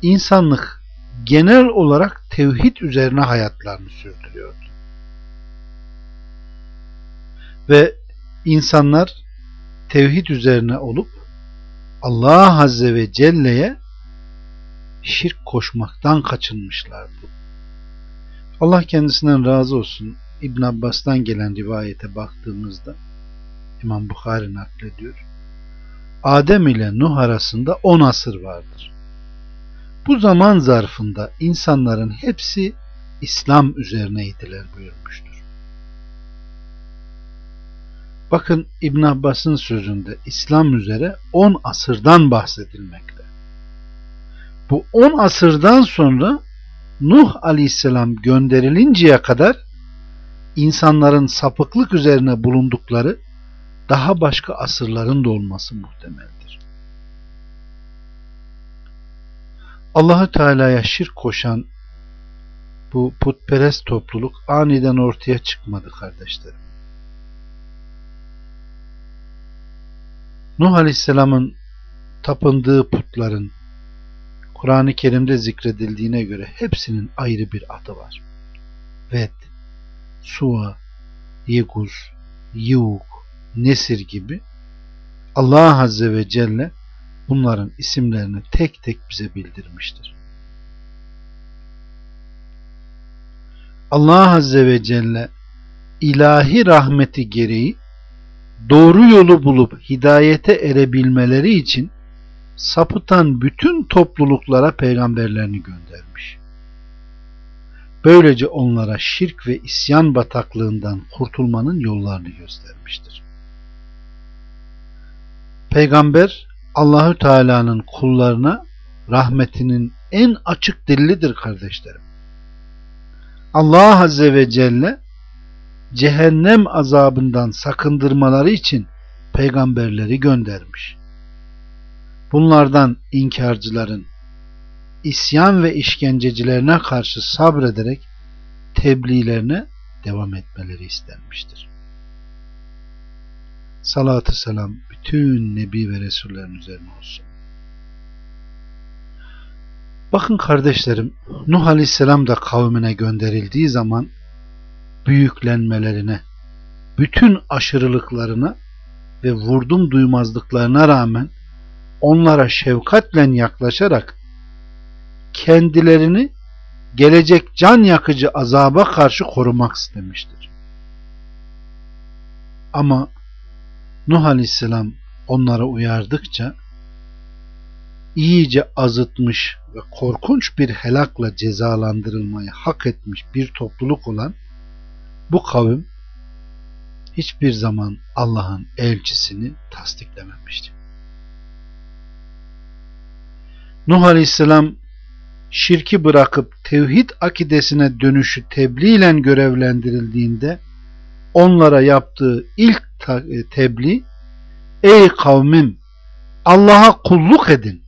insanlık genel olarak tevhid üzerine hayatlarını sürdürüyordu. Ve insanlar tevhid üzerine olup Allah Azze ve Celle'ye şirk koşmaktan kaçınmışlardı. Allah kendisinden razı olsun. İbn Abbas'tan gelen rivayete baktığımızda İmam Bukhari naklediyor. Adem ile Nuh arasında 10 asır vardır. Bu zaman zarfında insanların hepsi İslam üzerineydiler buyurmuştur. Bakın İbn Abbas'ın sözünde İslam üzere 10 asırdan bahsedilmekte. Bu 10 asırdan sonra Nuh aleyhisselam gönderilinceye kadar insanların sapıklık üzerine bulundukları daha başka asırların da olması muhtemeldir. Allahü Teala'ya şirk koşan bu putperest topluluk aniden ortaya çıkmadı kardeşlerim. Nuh Aleyhisselam'ın tapındığı putların Kur'an-ı Kerim'de zikredildiğine göre hepsinin ayrı bir adı var. Ved, Suva, Yeguz, Yevuk, Nesir gibi Allah Azze ve Celle bunların isimlerini tek tek bize bildirmiştir. Allah Azze ve Celle ilahi rahmeti gereği doğru yolu bulup hidayete erebilmeleri için sapıtan bütün topluluklara peygamberlerini göndermiş. Böylece onlara şirk ve isyan bataklığından kurtulmanın yollarını göstermiştir. Peygamber Allahü Teala'nın kullarına rahmetinin en açık delilidir kardeşlerim. Allah Azze ve Celle cehennem azabından sakındırmaları için peygamberleri göndermiş. Bunlardan inkarcıların isyan ve işkencecilerine karşı sabrederek tebliğlerine devam etmeleri istenmiştir. Salatü selam bütün Nebi ve Resullerin üzerine olsun. Bakın kardeşlerim, Nuh Aleyhisselam da kavmine gönderildiği zaman büyüklenmelerine, bütün aşırılıklarına ve vurdum duymazlıklarına rağmen onlara şefkatle yaklaşarak kendilerini gelecek can yakıcı azaba karşı korumak istemiştir. Ama Nuh Aleyhisselam onlara uyardıkça iyice azıtmış ve korkunç bir helakla cezalandırılmayı hak etmiş bir topluluk olan bu kavim hiçbir zaman Allah'ın elçisini tasdiklememişti. Nuh Aleyhisselam şirki bırakıp tevhid akidesine dönüşü tebliğle görevlendirildiğinde onlara yaptığı ilk tebliğ Ey kavmim Allah'a kulluk edin.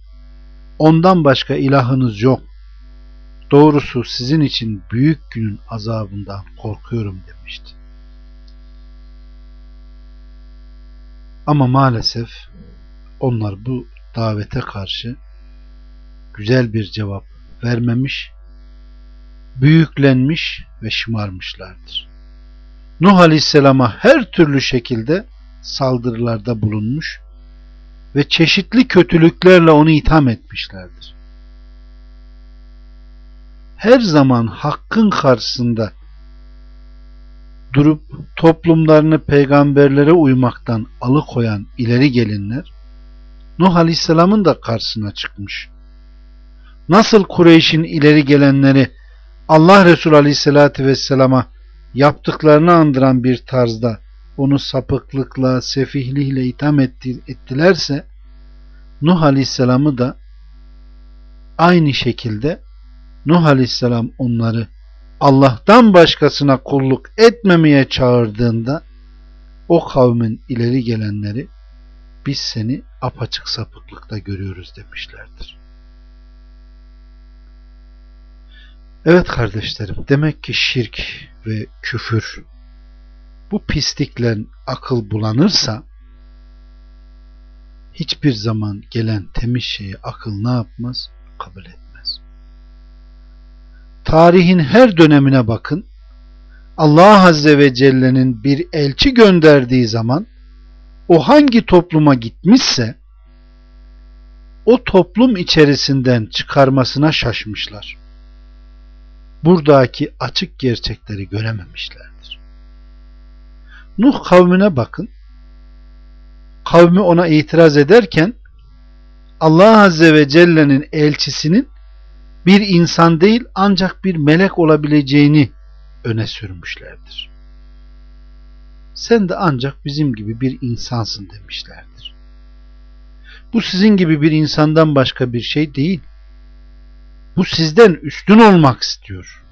Ondan başka ilahınız yok. Doğrusu sizin için büyük günün azabından korkuyorum demişti. Ama maalesef onlar bu davete karşı güzel bir cevap vermemiş, büyüklenmiş ve şımarmışlardır. Nuh Aleyhisselam'a her türlü şekilde saldırılarda bulunmuş ve çeşitli kötülüklerle onu itham etmişlerdir. Her zaman hakkın karşısında durup toplumlarını peygamberlere uymaktan alıkoyan ileri gelinler Nuh Aleyhisselam'ın da karşısına çıkmış. Nasıl Kureyş'in ileri gelenleri Allah Resulü Aleyhisselatü Vesselam'a yaptıklarını andıran bir tarzda onu sapıklıkla, sefihlikle itham etti, ettilerse Nuh Aleyhisselam'ı da aynı şekilde Nuh Aleyhisselam onları Allah'tan başkasına kulluk etmemeye çağırdığında o kavmin ileri gelenleri biz seni apaçık sapıklıkta görüyoruz demişlerdir. Evet kardeşlerim demek ki şirk ve küfür bu pislikle akıl bulanırsa hiçbir zaman gelen temiz şeyi akıl ne yapmaz? Kabul etmez. Tarihin her dönemine bakın. Allah Azze ve Celle'nin bir elçi gönderdiği zaman o hangi topluma gitmişse o toplum içerisinden çıkarmasına şaşmışlar. Buradaki açık gerçekleri görememişlerdir. Nuh kavmine bakın. Kavmi ona itiraz ederken Allah Azze ve Celle'nin elçisinin bir insan değil ancak bir melek olabileceğini öne sürmüşlerdir. Sen de ancak bizim gibi bir insansın demişlerdir. Bu sizin gibi bir insandan başka bir şey değil. Bu sizden üstün olmak istiyor.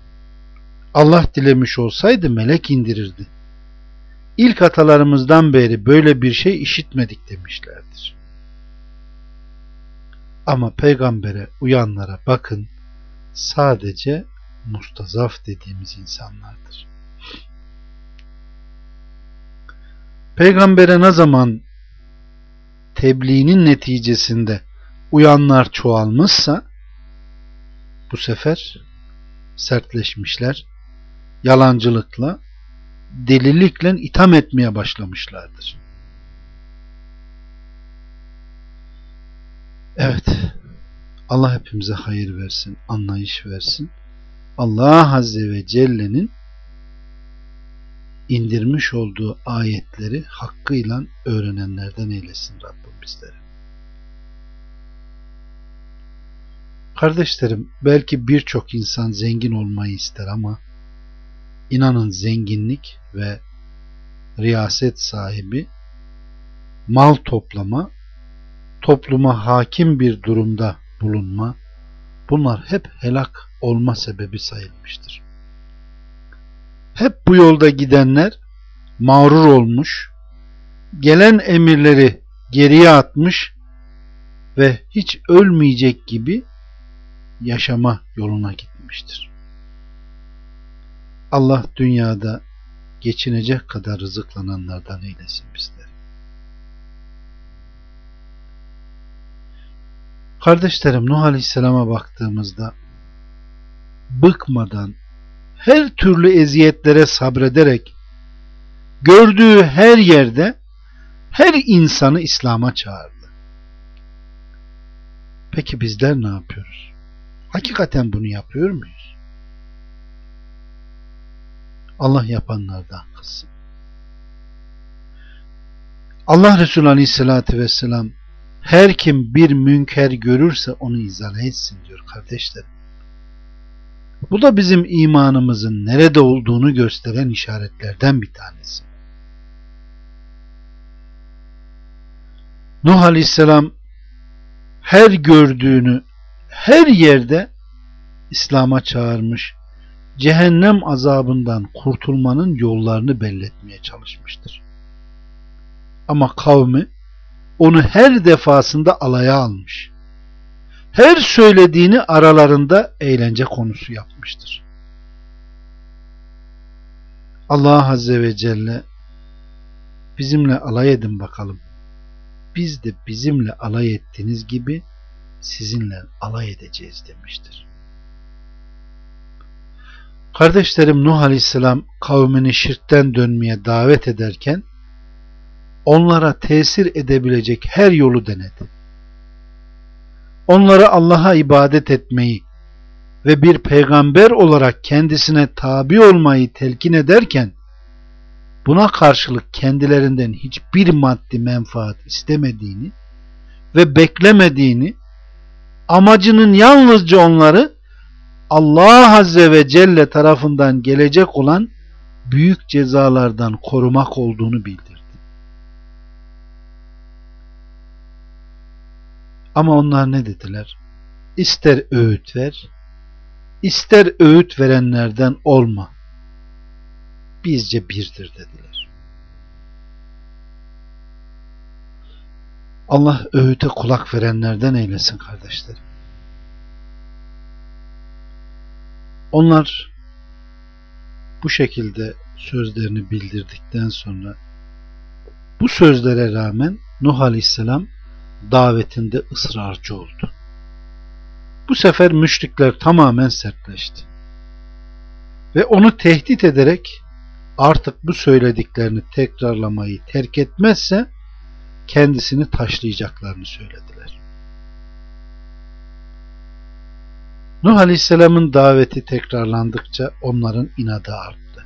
Allah dilemiş olsaydı melek indirirdi. İlk atalarımızdan beri böyle bir şey işitmedik demişlerdir. Ama peygambere uyanlara bakın sadece mustazaf dediğimiz insanlardır. Peygambere ne zaman tebliğinin neticesinde uyanlar çoğalmışsa bu sefer sertleşmişler, yalancılıkla, delilikle itham etmeye başlamışlardır. Evet, Allah hepimize hayır versin, anlayış versin. Allah Azze ve Celle'nin indirmiş olduğu ayetleri hakkıyla öğrenenlerden eylesin Rabbim bizleri. Kardeşlerim belki birçok insan zengin olmayı ister ama inanın zenginlik ve riyaset sahibi mal toplama, topluma hakim bir durumda bulunma bunlar hep helak olma sebebi sayılmıştır. Hep bu yolda gidenler mağrur olmuş, gelen emirleri geriye atmış ve hiç ölmeyecek gibi yaşama yoluna gitmiştir. Allah dünyada geçinecek kadar rızıklananlardan eylesin bizleri. Kardeşlerim Nuh Aleyhisselam'a baktığımızda bıkmadan her türlü eziyetlere sabrederek gördüğü her yerde her insanı İslam'a çağırdı. Peki bizler ne yapıyoruz? Hakikaten bunu yapıyor muyuz? Allah yapanlardan kılsın. Allah Resulü Aleyhisselatü Vesselam her kim bir münker görürse onu izale etsin diyor kardeşlerim. Bu da bizim imanımızın nerede olduğunu gösteren işaretlerden bir tanesi. Nuh Aleyhisselam her gördüğünü her yerde İslam'a çağırmış, cehennem azabından kurtulmanın yollarını belletmeye çalışmıştır. Ama kavmi onu her defasında alaya almış. Her söylediğini aralarında eğlence konusu yapmıştır. Allah Azze ve Celle bizimle alay edin bakalım. Biz de bizimle alay ettiğiniz gibi sizinle alay edeceğiz demiştir. Kardeşlerim Nuh Aleyhisselam kavmini şirkten dönmeye davet ederken onlara tesir edebilecek her yolu denedi. Onlara Allah'a ibadet etmeyi ve bir peygamber olarak kendisine tabi olmayı telkin ederken buna karşılık kendilerinden hiçbir maddi menfaat istemediğini ve beklemediğini amacının yalnızca onları Allah Azze ve Celle tarafından gelecek olan büyük cezalardan korumak olduğunu bildirdi. Ama onlar ne dediler? İster öğüt ver, ister öğüt verenlerden olma. Bizce birdir dediler. Allah öğüte kulak verenlerden eylesin kardeşlerim. Onlar bu şekilde sözlerini bildirdikten sonra bu sözlere rağmen Nuh Aleyhisselam davetinde ısrarcı oldu. Bu sefer müşrikler tamamen sertleşti. Ve onu tehdit ederek artık bu söylediklerini tekrarlamayı terk etmezse kendisini taşlayacaklarını söylediler. Nuh Aleyhisselam'ın daveti tekrarlandıkça onların inadı arttı.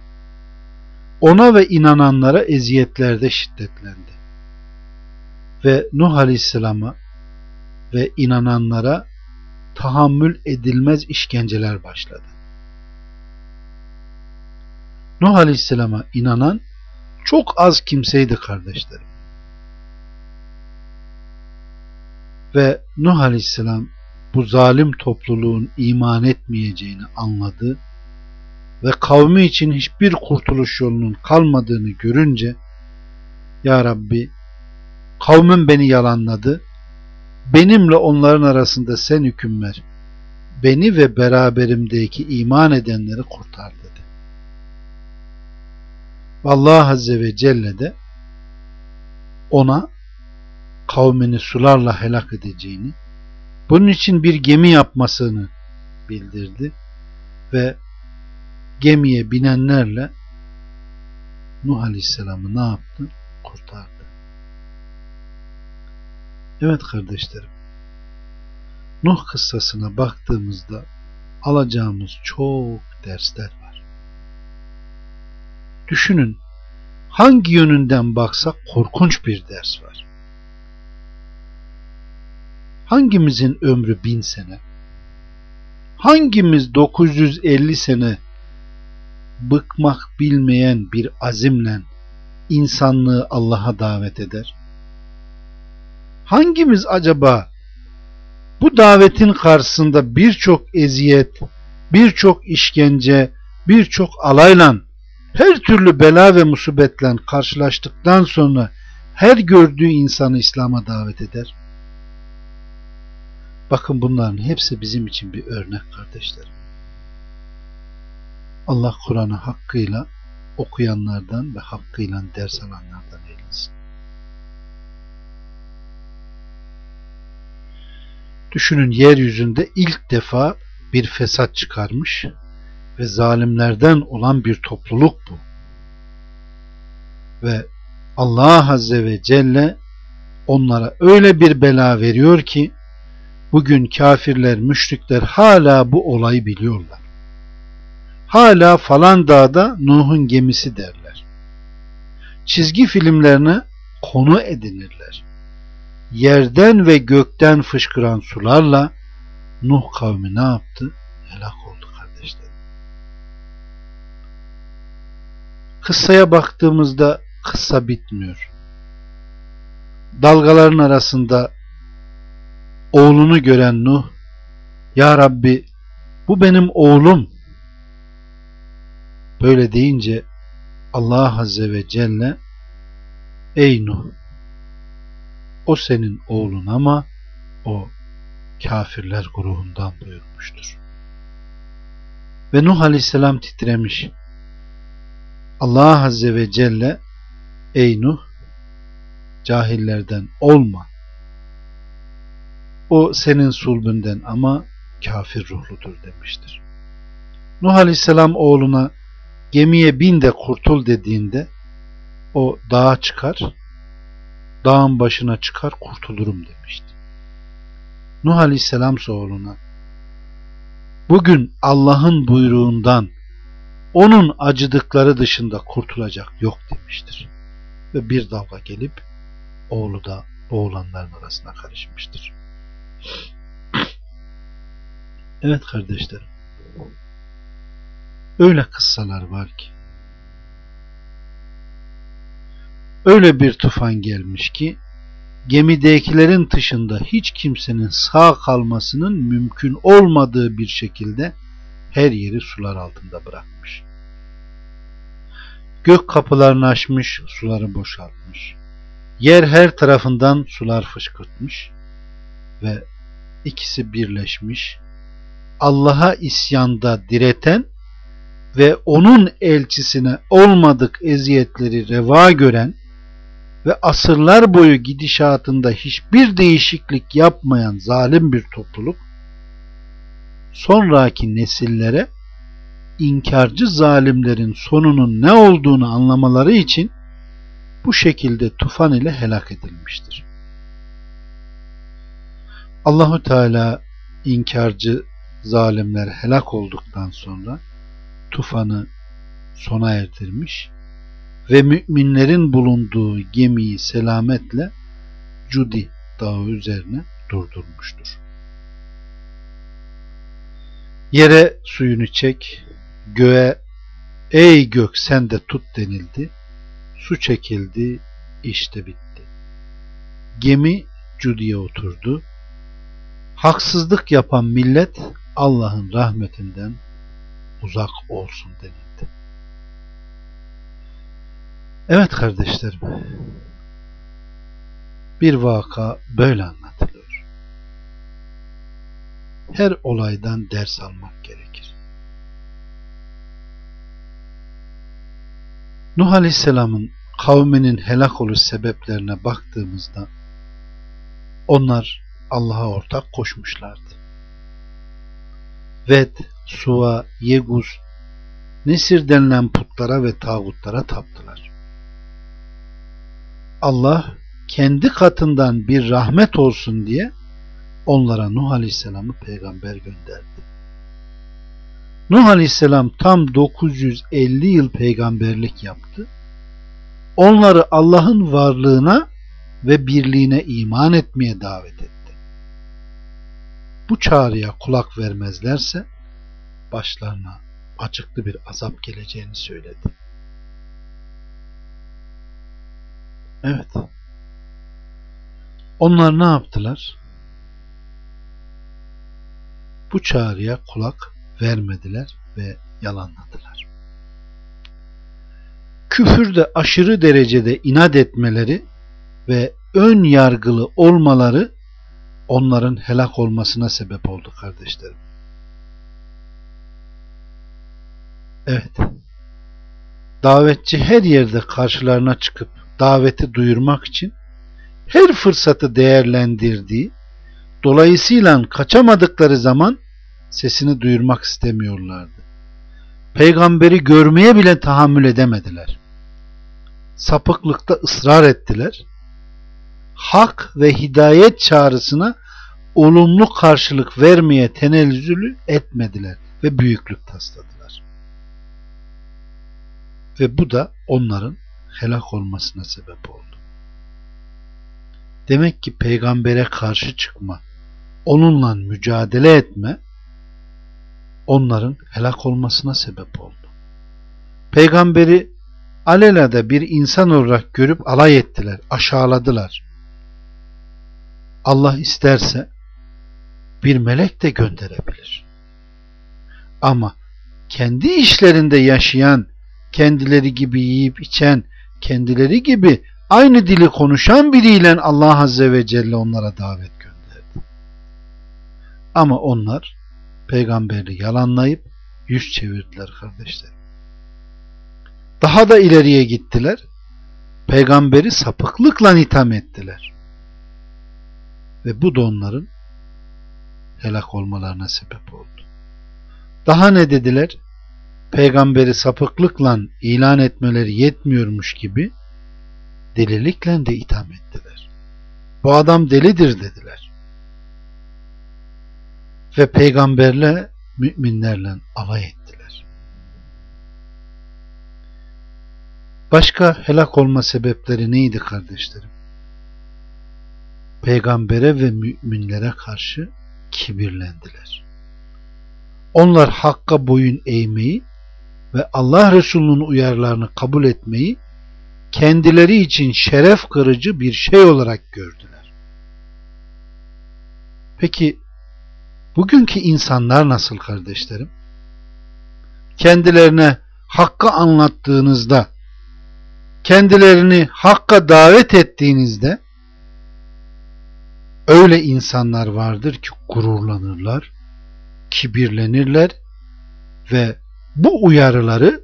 Ona ve inananlara eziyetlerde şiddetlendi. Ve Nuh Aleyhisselam'a ve inananlara tahammül edilmez işkenceler başladı. Nuh Aleyhisselam'a inanan çok az kimseydi kardeşlerim. Ve Nuh Aleyhisselam bu zalim topluluğun iman etmeyeceğini anladı ve kavmi için hiçbir kurtuluş yolunun kalmadığını görünce Ya Rabbi kavmim beni yalanladı benimle onların arasında sen hüküm ver beni ve beraberimdeki iman edenleri kurtar dedi. Allah Azze ve Celle de ona kavmini sularla helak edeceğini bunun için bir gemi yapmasını bildirdi ve gemiye binenlerle Nuh Aleyhisselam'ı ne yaptı? Kurtardı. Evet kardeşlerim. Nuh kıssasına baktığımızda alacağımız çok dersler var. Düşünün hangi yönünden baksak korkunç bir ders var. Hangimizin ömrü bin sene? Hangimiz 950 sene bıkmak bilmeyen bir azimle insanlığı Allah'a davet eder? Hangimiz acaba bu davetin karşısında birçok eziyet, birçok işkence, birçok alayla, her türlü bela ve musibetle karşılaştıktan sonra her gördüğü insanı İslam'a davet eder? Bakın bunların hepsi bizim için bir örnek kardeşlerim. Allah Kur'an'ı hakkıyla okuyanlardan ve hakkıyla ders alanlardan eylesin. Düşünün yeryüzünde ilk defa bir fesat çıkarmış ve zalimlerden olan bir topluluk bu. Ve Allah Azze ve Celle onlara öyle bir bela veriyor ki Bugün kafirler, müşrikler hala bu olayı biliyorlar. hala falan dağda Nuh'un gemisi derler. Çizgi filmlerine konu edinirler. Yerden ve gökten fışkıran sularla Nuh kavmi ne yaptı? Helak oldu kardeşlerim. Kıssaya baktığımızda kıssa bitmiyor. Dalgaların arasında oğlunu gören Nuh Ya Rabbi bu benim oğlum böyle deyince Allah Azze ve Celle Ey Nuh o senin oğlun ama o kafirler grubundan buyurmuştur. Ve Nuh Aleyhisselam titremiş. Allah Azze ve Celle Ey Nuh cahillerden olma. O senin sulbünden ama kafir ruhludur demiştir. Nuh Aleyhisselam oğluna gemiye bin de kurtul dediğinde o dağa çıkar, dağın başına çıkar kurtulurum demişti. Nuh Aleyhisselam oğluna bugün Allah'ın buyruğundan onun acıdıkları dışında kurtulacak yok demiştir. Ve bir dalga gelip oğlu da boğulanların arasına karışmıştır. Evet kardeşlerim. Öyle kıssalar var ki öyle bir tufan gelmiş ki gemidekilerin dışında hiç kimsenin sağ kalmasının mümkün olmadığı bir şekilde her yeri sular altında bırakmış. Gök kapılarını açmış, suları boşaltmış. Yer her tarafından sular fışkırtmış ve ikisi birleşmiş. Allah'a isyanda direten ve onun elçisine olmadık eziyetleri reva gören ve asırlar boyu gidişatında hiçbir değişiklik yapmayan zalim bir topluluk sonraki nesillere inkarcı zalimlerin sonunun ne olduğunu anlamaları için bu şekilde tufan ile helak edilmiştir. Allahu Teala inkarcı zalimler helak olduktan sonra tufanı sona erdirmiş ve müminlerin bulunduğu gemiyi selametle Cudi dağı üzerine durdurmuştur. Yere suyunu çek, göğe ey gök sen de tut denildi. Su çekildi, işte bitti. Gemi Cudi'ye oturdu. Haksızlık yapan millet Allah'ın rahmetinden uzak olsun denildi. Evet kardeşlerim, bir vaka böyle anlatılıyor. Her olaydan ders almak gerekir. Nuh Aleyhisselam'ın kavminin helak oluş sebeplerine baktığımızda onlar Allah'a ortak koşmuşlardı. Ved, Suva, Yeguz, Nesir denilen putlara ve tağutlara taptılar. Allah kendi katından bir rahmet olsun diye onlara Nuh Aleyhisselam'ı peygamber gönderdi. Nuh Aleyhisselam tam 950 yıl peygamberlik yaptı. Onları Allah'ın varlığına ve birliğine iman etmeye davet etti. Bu çağrıya kulak vermezlerse başlarına acıklı bir azap geleceğini söyledi. Evet. Onlar ne yaptılar? Bu çağrıya kulak vermediler ve yalanladılar. Küfürde aşırı derecede inat etmeleri ve ön yargılı olmaları onların helak olmasına sebep oldu kardeşlerim. Evet. Davetçi her yerde karşılarına çıkıp daveti duyurmak için her fırsatı değerlendirdiği, dolayısıyla kaçamadıkları zaman sesini duyurmak istemiyorlardı. Peygamberi görmeye bile tahammül edemediler. Sapıklıkta ısrar ettiler. Hak ve hidayet çağrısına olumlu karşılık vermeye tenezzülü etmediler ve büyüklük tasladılar. Ve bu da onların helak olmasına sebep oldu. Demek ki peygambere karşı çıkma, onunla mücadele etme onların helak olmasına sebep oldu. Peygamberi alelade bir insan olarak görüp alay ettiler, aşağıladılar. Allah isterse bir melek de gönderebilir. Ama kendi işlerinde yaşayan, kendileri gibi yiyip içen, kendileri gibi aynı dili konuşan biriyle Allah Azze ve Celle onlara davet gönderdi. Ama onlar peygamberi yalanlayıp yüz çevirdiler kardeşler. Daha da ileriye gittiler. Peygamberi sapıklıkla itham ettiler. Ve bu da onların helak olmalarına sebep oldu. Daha ne dediler? Peygamberi sapıklıkla ilan etmeleri yetmiyormuş gibi delilikle de itham ettiler. Bu adam delidir dediler. Ve peygamberle müminlerle alay ettiler. Başka helak olma sebepleri neydi kardeşlerim? Peygambere ve müminlere karşı kibirlendiler. Onlar hakka boyun eğmeyi ve Allah Resulü'nün uyarılarını kabul etmeyi kendileri için şeref kırıcı bir şey olarak gördüler. Peki bugünkü insanlar nasıl kardeşlerim? Kendilerine hakkı anlattığınızda, kendilerini hakka davet ettiğinizde öyle insanlar vardır ki gururlanırlar, kibirlenirler ve bu uyarıları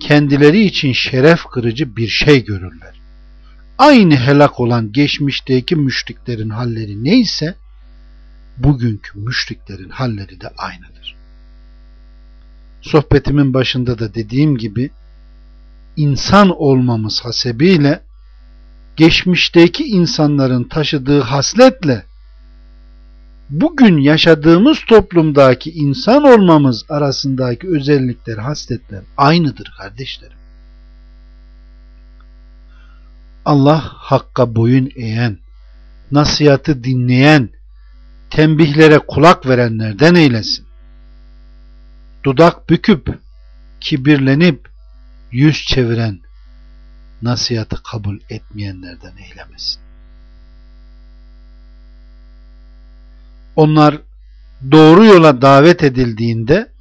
kendileri için şeref kırıcı bir şey görürler. Aynı helak olan geçmişteki müşriklerin halleri neyse bugünkü müşriklerin halleri de aynıdır. Sohbetimin başında da dediğim gibi insan olmamız hasebiyle geçmişteki insanların taşıdığı hasletle bugün yaşadığımız toplumdaki insan olmamız arasındaki özellikler, hasletler aynıdır kardeşlerim. Allah hakka boyun eğen, nasihatı dinleyen, tembihlere kulak verenlerden eylesin. Dudak büküp, kibirlenip, yüz çeviren, nasihatı kabul etmeyenlerden eylemesin. onlar doğru yola davet edildiğinde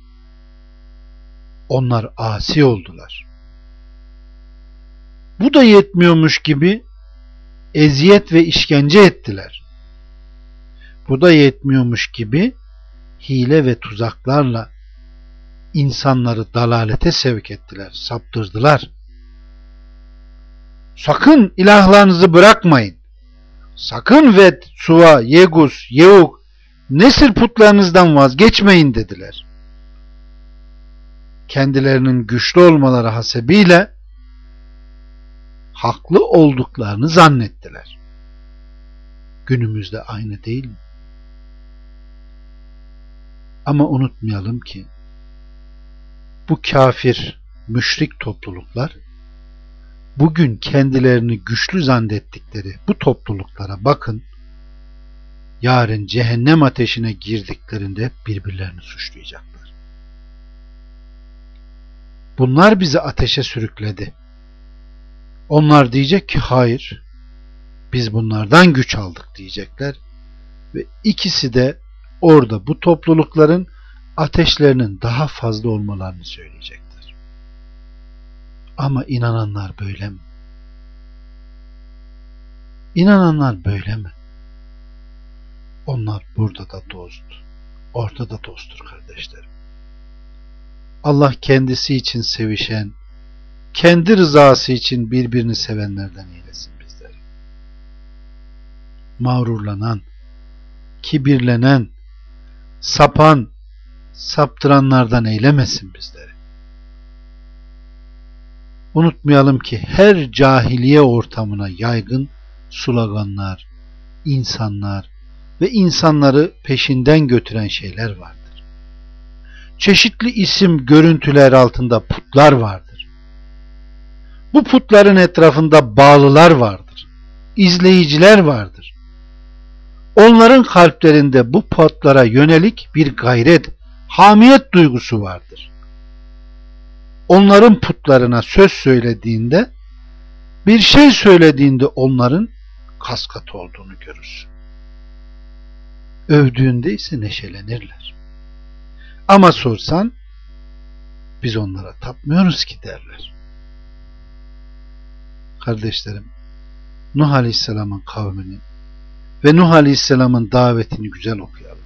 onlar asi oldular. Bu da yetmiyormuş gibi eziyet ve işkence ettiler. Bu da yetmiyormuş gibi hile ve tuzaklarla insanları dalalete sevk ettiler, saptırdılar. Sakın ilahlarınızı bırakmayın. Sakın Ved, Suva, Yegus, Yeuk Nesir putlarınızdan vazgeçmeyin dediler. Kendilerinin güçlü olmaları hasebiyle haklı olduklarını zannettiler. Günümüzde aynı değil mi? Ama unutmayalım ki bu kafir, müşrik topluluklar bugün kendilerini güçlü zannettikleri bu topluluklara bakın yarın cehennem ateşine girdiklerinde birbirlerini suçlayacaklar. Bunlar bizi ateşe sürükledi. Onlar diyecek ki hayır, biz bunlardan güç aldık diyecekler. Ve ikisi de orada bu toplulukların ateşlerinin daha fazla olmalarını söyleyecekler. Ama inananlar böyle mi? İnananlar böyle mi? Onlar burada da dost. Ortada dosttur kardeşlerim. Allah kendisi için sevişen, kendi rızası için birbirini sevenlerden eylesin bizleri. Mağrurlanan, kibirlenen, sapan, saptıranlardan eylemesin bizleri. Unutmayalım ki her cahiliye ortamına yaygın sloganlar, insanlar, ve insanları peşinden götüren şeyler vardır. Çeşitli isim, görüntüler altında putlar vardır. Bu putların etrafında bağlılar vardır. İzleyiciler vardır. Onların kalplerinde bu putlara yönelik bir gayret, hamiyet duygusu vardır. Onların putlarına söz söylediğinde, bir şey söylediğinde onların kaskat olduğunu görürsün. Övdüğünde ise neşelenirler. Ama sorsan, biz onlara tapmıyoruz ki derler. Kardeşlerim, Nuh Aleyhisselam'ın kavminin ve Nuh Aleyhisselam'ın davetini güzel okuyalım.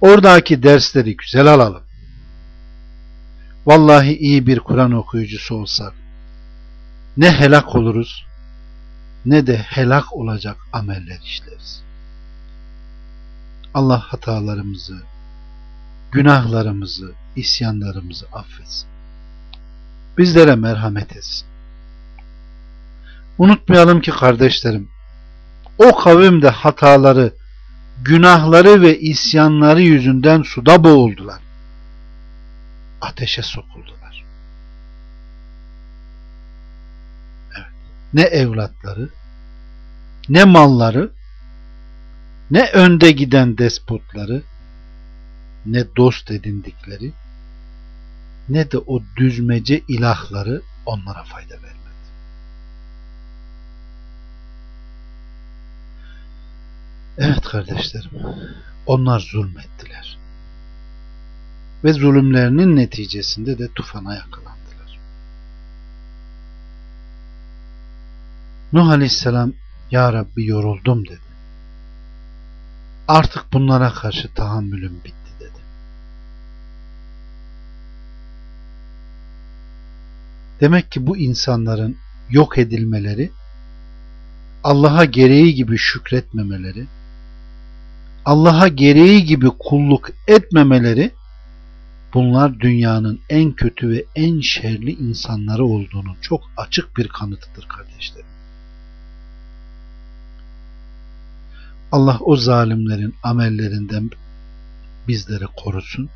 Oradaki dersleri güzel alalım. Vallahi iyi bir Kur'an okuyucusu olsak ne helak oluruz ne de helak olacak ameller işleriz. Allah hatalarımızı, günahlarımızı, isyanlarımızı affetsin. Bizlere merhamet etsin. Unutmayalım ki kardeşlerim, o kavim de hataları, günahları ve isyanları yüzünden suda boğuldular. Ateşe sokuldular. Evet. Ne evlatları, ne malları, ne önde giden despotları, ne dost edindikleri, ne de o düzmece ilahları onlara fayda vermedi. Evet kardeşlerim, onlar zulmettiler. Ve zulümlerinin neticesinde de tufana yakalandılar. Nuh Aleyhisselam, Ya Rabbi yoruldum dedi. Artık bunlara karşı tahammülüm bitti dedi. Demek ki bu insanların yok edilmeleri, Allah'a gereği gibi şükretmemeleri, Allah'a gereği gibi kulluk etmemeleri bunlar dünyanın en kötü ve en şerli insanları olduğunu çok açık bir kanıtıdır kardeşlerim. Allah o zalimlerin amellerinden bizleri korusun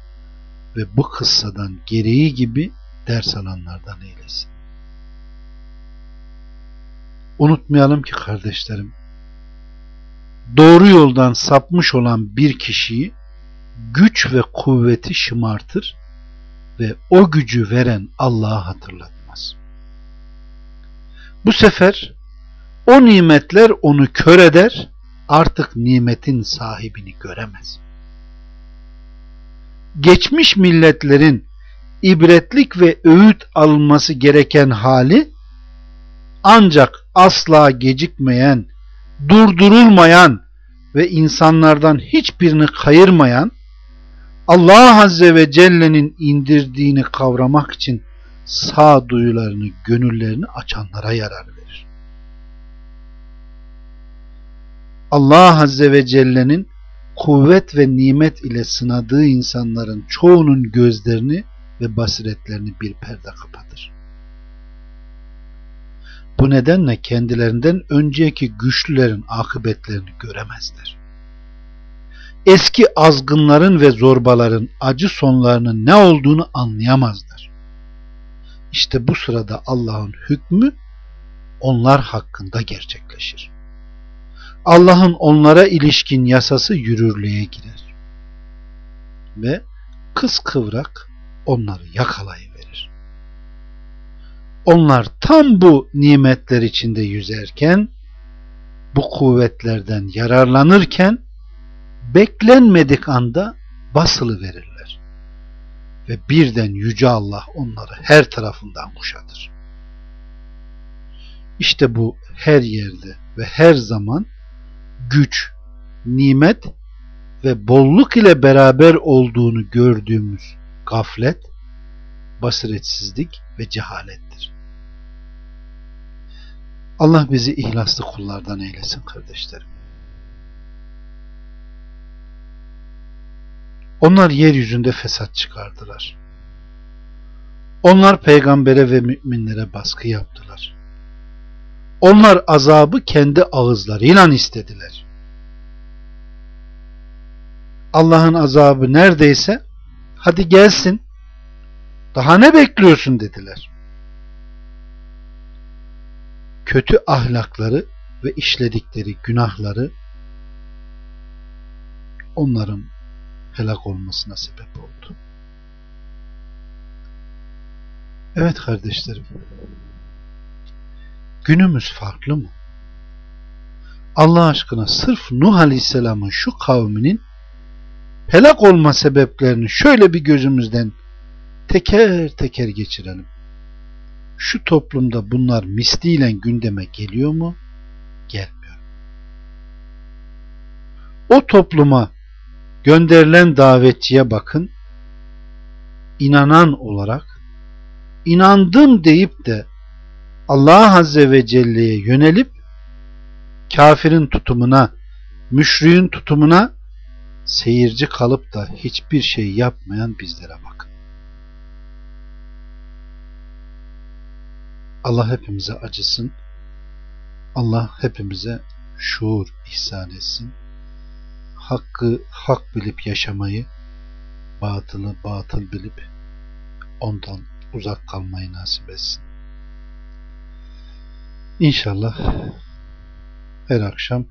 ve bu kıssadan gereği gibi ders alanlardan eylesin. Unutmayalım ki kardeşlerim, doğru yoldan sapmış olan bir kişiyi güç ve kuvveti şımartır ve o gücü veren Allah'ı hatırlatmaz. Bu sefer o nimetler onu kör eder, artık nimetin sahibini göremez. Geçmiş milletlerin ibretlik ve öğüt alınması gereken hali ancak asla gecikmeyen durdurulmayan ve insanlardan hiçbirini kayırmayan Allah Azze ve Celle'nin indirdiğini kavramak için sağ duyularını, gönüllerini açanlara yarar verir. Allah Azze ve Celle'nin kuvvet ve nimet ile sınadığı insanların çoğunun gözlerini ve basiretlerini bir perde kapatır. Bu nedenle kendilerinden önceki güçlülerin akıbetlerini göremezler. Eski azgınların ve zorbaların acı sonlarının ne olduğunu anlayamazlar. İşte bu sırada Allah'ın hükmü onlar hakkında gerçekleşir. Allah'ın onlara ilişkin yasası yürürlüğe girer. Ve kıskıvrak onları yakalayıverir. Onlar tam bu nimetler içinde yüzerken, bu kuvvetlerden yararlanırken, beklenmedik anda basılı verirler. Ve birden Yüce Allah onları her tarafından kuşatır. İşte bu her yerde ve her zaman güç, nimet ve bolluk ile beraber olduğunu gördüğümüz gaflet, basiretsizlik ve cehalettir. Allah bizi ihlaslı kullardan eylesin kardeşlerim. Onlar yeryüzünde fesat çıkardılar. Onlar peygambere ve müminlere baskı yaptılar. Onlar azabı kendi ağızlarıyla istediler. Allah'ın azabı neredeyse hadi gelsin daha ne bekliyorsun dediler. kötü ahlakları ve işledikleri günahları onların helak olmasına sebep oldu. Evet kardeşlerim. Günümüz farklı mı? Allah aşkına sırf Nuh Aleyhisselam'ın şu kavminin helak olma sebeplerini şöyle bir gözümüzden teker teker geçirelim. Şu toplumda bunlar misliyle gündeme geliyor mu? Gelmiyor. O topluma gönderilen davetçiye bakın. inanan olarak inandım deyip de Allah Azze ve Celle'ye yönelip kafirin tutumuna, müşriğin tutumuna seyirci kalıp da hiçbir şey yapmayan bizlere bakın. Allah hepimize acısın. Allah hepimize şuur ihsan etsin. Hakkı hak bilip yaşamayı, batılı batıl bilip ondan uzak kalmayı nasip etsin. İnşallah her akşam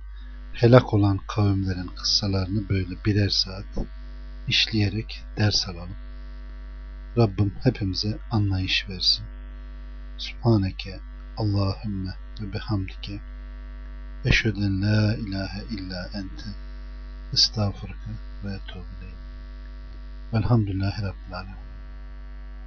helak olan kavimlerin kıssalarını böyle birer saat işleyerek ders alalım. Rabbim hepimize anlayış versin. Subhaneke Allahümme ve bihamdike eşheden la ilahe illa ente estağfurke ve etûbü Velhamdülillahi Rabbil Alemin.